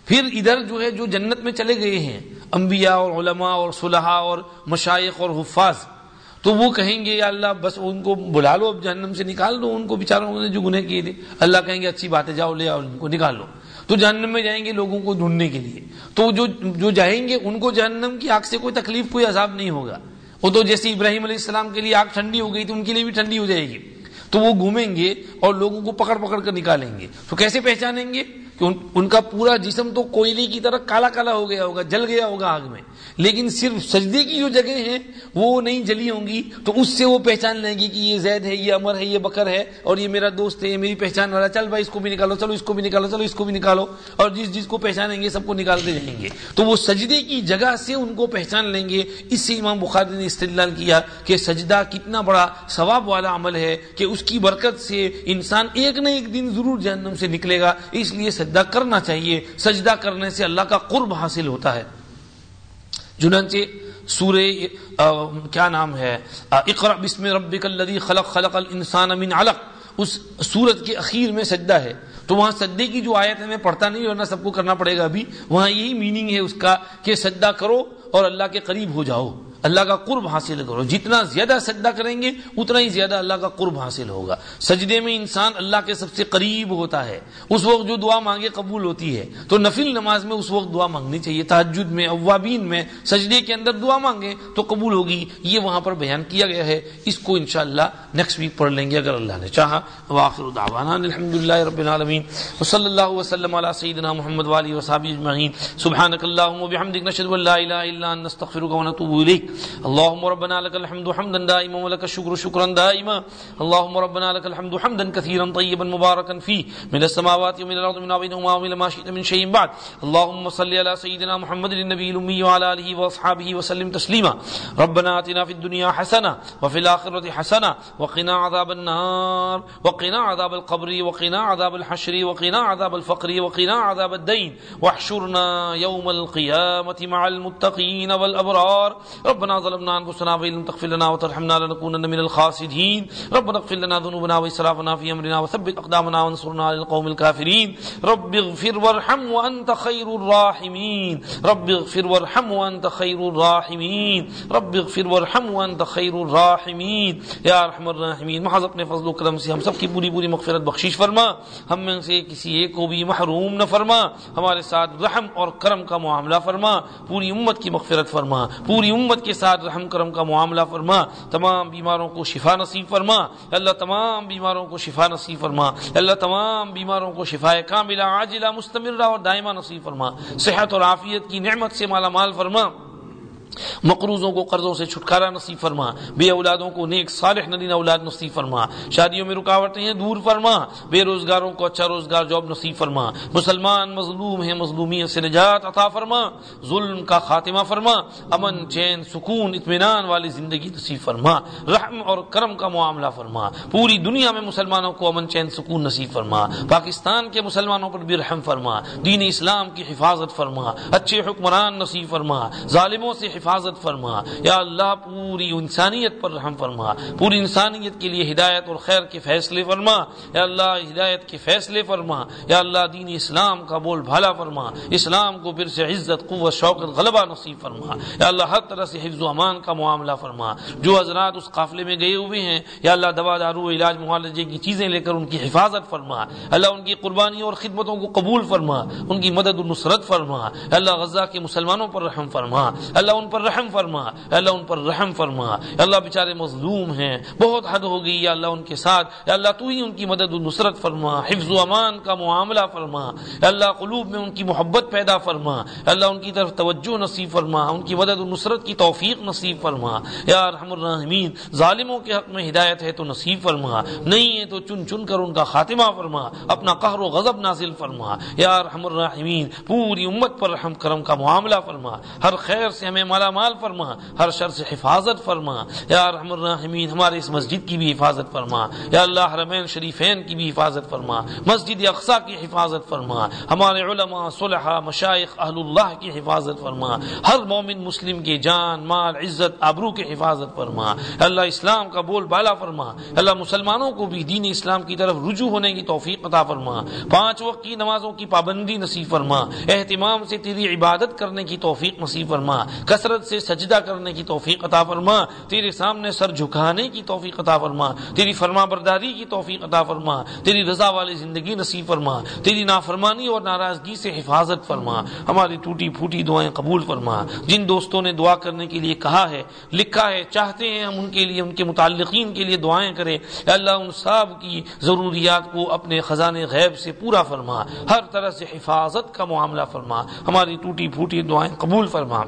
پھر ادھر جو ہے، جو جنت میں چلے گئے ہیں، انبیاء اور علماء اور صلحاء اور مشائق اور حفاظ، تو وہ کہیں گے، یا اللہ، بس ان کو بلا لو، اب جہنم سے نکال دو، ان کو بےچاروں نے جو گنہ کیے تھے۔ اللہ کہیں گے، اچھی بات ہے جاؤ، لے آؤ، ان کو نکال لو۔ تو جہنم میں جائیں گے لوگوں کو ڈھونڈنے کے لیے۔ تو جو جو جائیں گے، ان کو جہنم کی آگ سے کوئی تکلیف، کوئی عذاب نہیں ہوگا۔ وہ تو جیسے ابراہیم علیہ السلام کے لیے آگ ٹھنڈی ہو گئی تو ان کے لیے بھی ٹھنڈی ہو جائے گی۔ تو وہ گھومیں گے اور لوگوں کو پکڑ پکڑ کر نکالیں گے۔ تو کیسے پہچانیں گے؟ کہ ان کا پورا جسم تو کوئلے کی طرح کالا کالا ہو گیا ہوگا، جل گیا ہوگا آگ میں۔ لیکن صرف سجدے کی جو جگہ ہیں، وہ نہیں جلی ہوں گی، تو اس سے وہ پہچان لیں گی کہ یہ زید ہے، یہ امر ہے، یہ بکر ہے، اور یہ میرا دوست ہے، یہ میری پہچان والا۔ چل بھائی، اس کو بھی نکالو، چلو، اس کو بھی نکالو، چلو، اس کو بھی نکالو۔ اور جس جس کو پہچانیں گے، سب کو نکالتے جائیں گے۔ تو وہ سجدے کی جگہ سے ان کو پہچان لیں گے۔ اس سے امام بخاری نے استدلال کیا کہ سجدہ کتنا بڑا ثواب والا عمل ہے کہ اس کی برکت سے انسان ایک نہ ایک دن ضرور جہنم سے نکلے گا۔ اس لیے سجدہ کرنا چاہیے۔ سجدہ کرنے سے اللہ کا قرب حاصل ہوتا ہے۔ چنانچہ سورہ کیا نام ہے؟ اقرا بسم ربک الذی خلق خلق الانسان من علق۔ اس سورت کے اخیر میں سجدہ ہے۔ تو وہاں سجدے کی جو آیت ہے، میں پڑھتا نہیں، ورنہ سب کو کرنا پڑے گا ابھی۔ وہاں یہی میننگ ہے اس کا کہ سجدہ کرو اور اللہ کے قریب ہو جاؤ۔ اللہ کا قرب حاصل کرو۔ جتنا زیادہ سجدہ کریں گے، اتنا ہی زیادہ اللہ کا قرب حاصل ہوگا۔ سجدے میں انسان اللہ کے سب سے قریب ہوتا ہے۔ اس وقت جو دعا مانگے قبول ہوتی ہے۔ تو نفل نماز میں اس وقت دعا مانگنی چاہیے۔ تحجد میں، اوابین میں سجدے کے اندر دعا مانگے تو قبول ہوگی۔ یہ وہاں پر بیان کیا گیا ہے۔ اس کو انشاءاللہ نیکسٹ ویک پڑھ لیں گے اگر اللہ نے چاہا۔ واخر دعوانا الحمدللہ رب العالمین۔ وصلی اللہ وسلم علی سیدنا محمد والی وصحابہ اجمعین۔ سبحانک اللہم وبحمدک نشهد ان لا الہ الا انت، نستغفرک ونتوب الیک۔ اللهم ربنا لك الحمد حمدا دائما ولك الشكر شكرا دائما. اللهم ربنا لك الحمد حمدا كثيرا طيبا مباركا فيه. من السماوات ومن الارض من بينهما ومن ما شئت من شيء بعد. اللهم صل على سيدنا محمد النبي الامي وعلى اله واصحابه وسلم تسليما. ربنا اتنا في الدنيا حسنه وفي الاخره حسنه وقنا عذاب النار. وقنا عذاب القبر وقنا عذاب الحشر وقنا عذاب الفقر وقنا عذاب الدين. واحشرنا يوم القيامه مع المتقين والابرار ربنا ظلمنا انفسنا وان لم تغفر لنا وترحمنا لنكونن من الخاسرين. ربنا اغفر لنا ذنوبنا واسرافنا في امرنا وثبت اقدامنا وانصرنا على القوم الكافرين. رب اغفر وارحم وانت خير الراحمين. رب اغفر وارحم وانت خير الراحمين. رب اغفر وارحم وانت خير الراحمين. يا ارحم الراحمين. محض اپنے فضل و کرم سے ہم سب کی پوری پوری مغفرت بخشش فرما. ہم میں سے کسی ایک کو بھی محروم نہ فرما. ہمارے ساتھ رحم اور کرم کا معاملہ فرما. پوری امت کی مغفرت فرما. پوری امت کے کے ساتھ رحم کرم کا معاملہ فرما، تمام بیماروں کو شفا نصیب فرما اللہ تمام بیماروں کو شفا نصیب فرما اللہ تمام بیماروں کو شفا کاملہ، عاجلہ، مستمرہ اور دائمہ نصیب فرما، صحت اور عافیت کی نعمت سے مالا مال فرما۔ مقروضوں کو قرضوں سے چھٹکارا نصیب فرما، بے اولادوں کو نیک صالح ندین اولاد نصیب فرما، شادیوں میں رکاوٹیں ہیں دور فرما، بے روزگاروں کو اچھا روزگار جاب نصیب فرما، مسلمان مظلوم ہیں مظلومیت سے نجات عطا فرما، ظلم کا خاتمہ فرما، امن، چین، سکون، اطمینان والی زندگی نصیب فرما، رحم اور کرم کا معاملہ فرما، پوری دنیا میں مسلمانوں کو امن، چین، سکون نصیب فرما، پاکستان کے مسلمانوں پر بھی رحم فرما، دین اسلام کی حفاظت فرما، اچھے حکمران نصیب فرما، ظالموں سے حفاظت فرما۔ یا اللہ، پوری انسانیت پر رحم فرما۔ پوری انسانیت کے لیے ہدایت اور خیر کے فیصلے فرما۔ یا اللہ، ہدایت کے فیصلے فرما۔ یا اللہ، دین اسلام کا بول بھالا فرما۔ اسلام کو پھر سے عزت، قوت شوقت غلبہ نصیب فرما۔ یا اللہ، ہر طرح سے حفظ و امان کا معاملہ فرما۔ جو حضرات اس قافلے میں گئے ہوئے ہیں، یا اللہ، دوا، دارو، علاج، معالجے کی چیزیں لے کر ان کی حفاظت فرما۔ اللہ، ان کی قربانی اور خدمتوں کو قبول فرما۔ ان کی مدد و نصرت فرما۔ اللہ، غزہ کے مسلمانوں پر رحم فرما۔ اللہ، ان پر رحم فرما اللہ ان پر رحم فرما۔ اللہ بیچارے مظلوم ہیں، بہت حد ہو گئی، یا اللہ ان کے ساتھ، یا اللہ تو ہی ان کی مدد و نصرت فرما، حفظ و امان کا معاملہ فرما۔ اللہ قلوب میں ان کی محبت پیدا فرما۔ اللہ ان کی طرف توجہ نصیب فرما، ان کی مدد و نصرت کی توفیق نصیب فرما۔ یا رحم الرحمین ظالموں کے حق میں ہدایت ہے تو نصیب فرما۔ نہیں ہے تو چن چن کر ان کا خاتمہ فرما، اپنا قہر و غضب نازل فرما۔ یا رحم الرحمین پوری امت پر رحم کرم کا معاملہ فرما۔ ہر خیر سے ہمیں مالا مال فرما، ہر شر سے حفاظت فرما۔ یا رحم الرحمین ہمارے اس مسجد کی بھی حفاظت فرما۔ یا اللہ حرمین شریفین کی بھی حفاظت فرما۔ مسجد اقسا کی حفاظت فرما۔ ہمارے علماء صلحہ مشائق اہل اللہ کی حفاظت فرما۔ ہر مومن مسلم کے جان، مال، عزت، آبرو کی حفاظت فرما۔ اللہ اسلام کا بول بالا فرما۔ اللہ مسلمانوں کو بھی دین اسلام کی طرف رجوع ہونے کی توفیق عطا فرما۔ پانچ وقت کی نمازوں کی پابندی نصیب فرما۔ اہتمام سے تیری عبادت کرنے کی توفیق نصیب فرما۔ کثرت سے سجدہ کرنے کی توفیق عطا فرما، تیرے سامنے سر جھکانے کی توفیق عطا فرما، تیری فرما برداری کی توفیق عطا فرما، تیری رضا والی زندگی نصیب فرما، تیری نافرمانی اور ناراضگی سے حفاظت فرما، ہماری ٹوٹی پھوٹی دعائیں قبول فرما۔ جن دوستوں نے دعا کرنے کے لیے کہا ہے، لکھا ہے، چاہتے ہیں ہم ان کے لیے، ان کے متعلقین کے لیے دعائیں کریں۔ اللہ ان سب کی ضروریات کو اپنے خزانے غیب سے پورا فرما۔ ہر طرح سے حفاظت کا معاملہ فرما۔ ہماری ٹوٹی پھوٹی دعائیں قبول فرما۔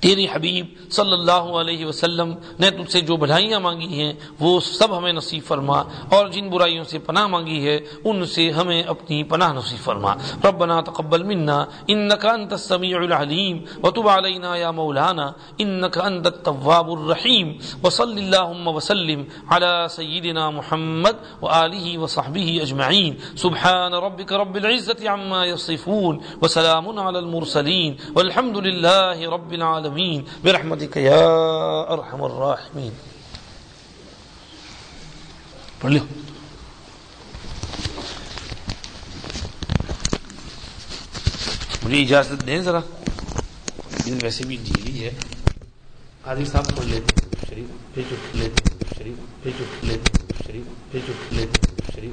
تیری حبیب صلی اللہ علیہ وسلم نے تجھ سے جو بھلائیاں مانگی ہیں، وہ سب ہمیں نصیب فرما اور جن برائیوں سے پناہ مانگی ہے، ان سے ہمیں اپنی پناہ نصیب فرما۔ ربنا تقبل منا انك انت السميع العليم وتب علينا يا مولانا انك انت التواب الرحيم وصل اللهم وسلم على سيدنا محمد واله وصحبه اجمعين سبحان ربك رب العزه عما يصفون وسلام على المرسلين والحمد لله رب العالمين العالمين. برحمتك يا ارحم الراحمين. پڑھ لو. مجھے اجازت دیں ذرا. ویسے بھی ڈھیلی ہے. عادی صاحب پڑھ لیتے شریف، پھر چپ لیتے شریف، پھر چپ لیتے شریف، پھر چپ لیتے شریف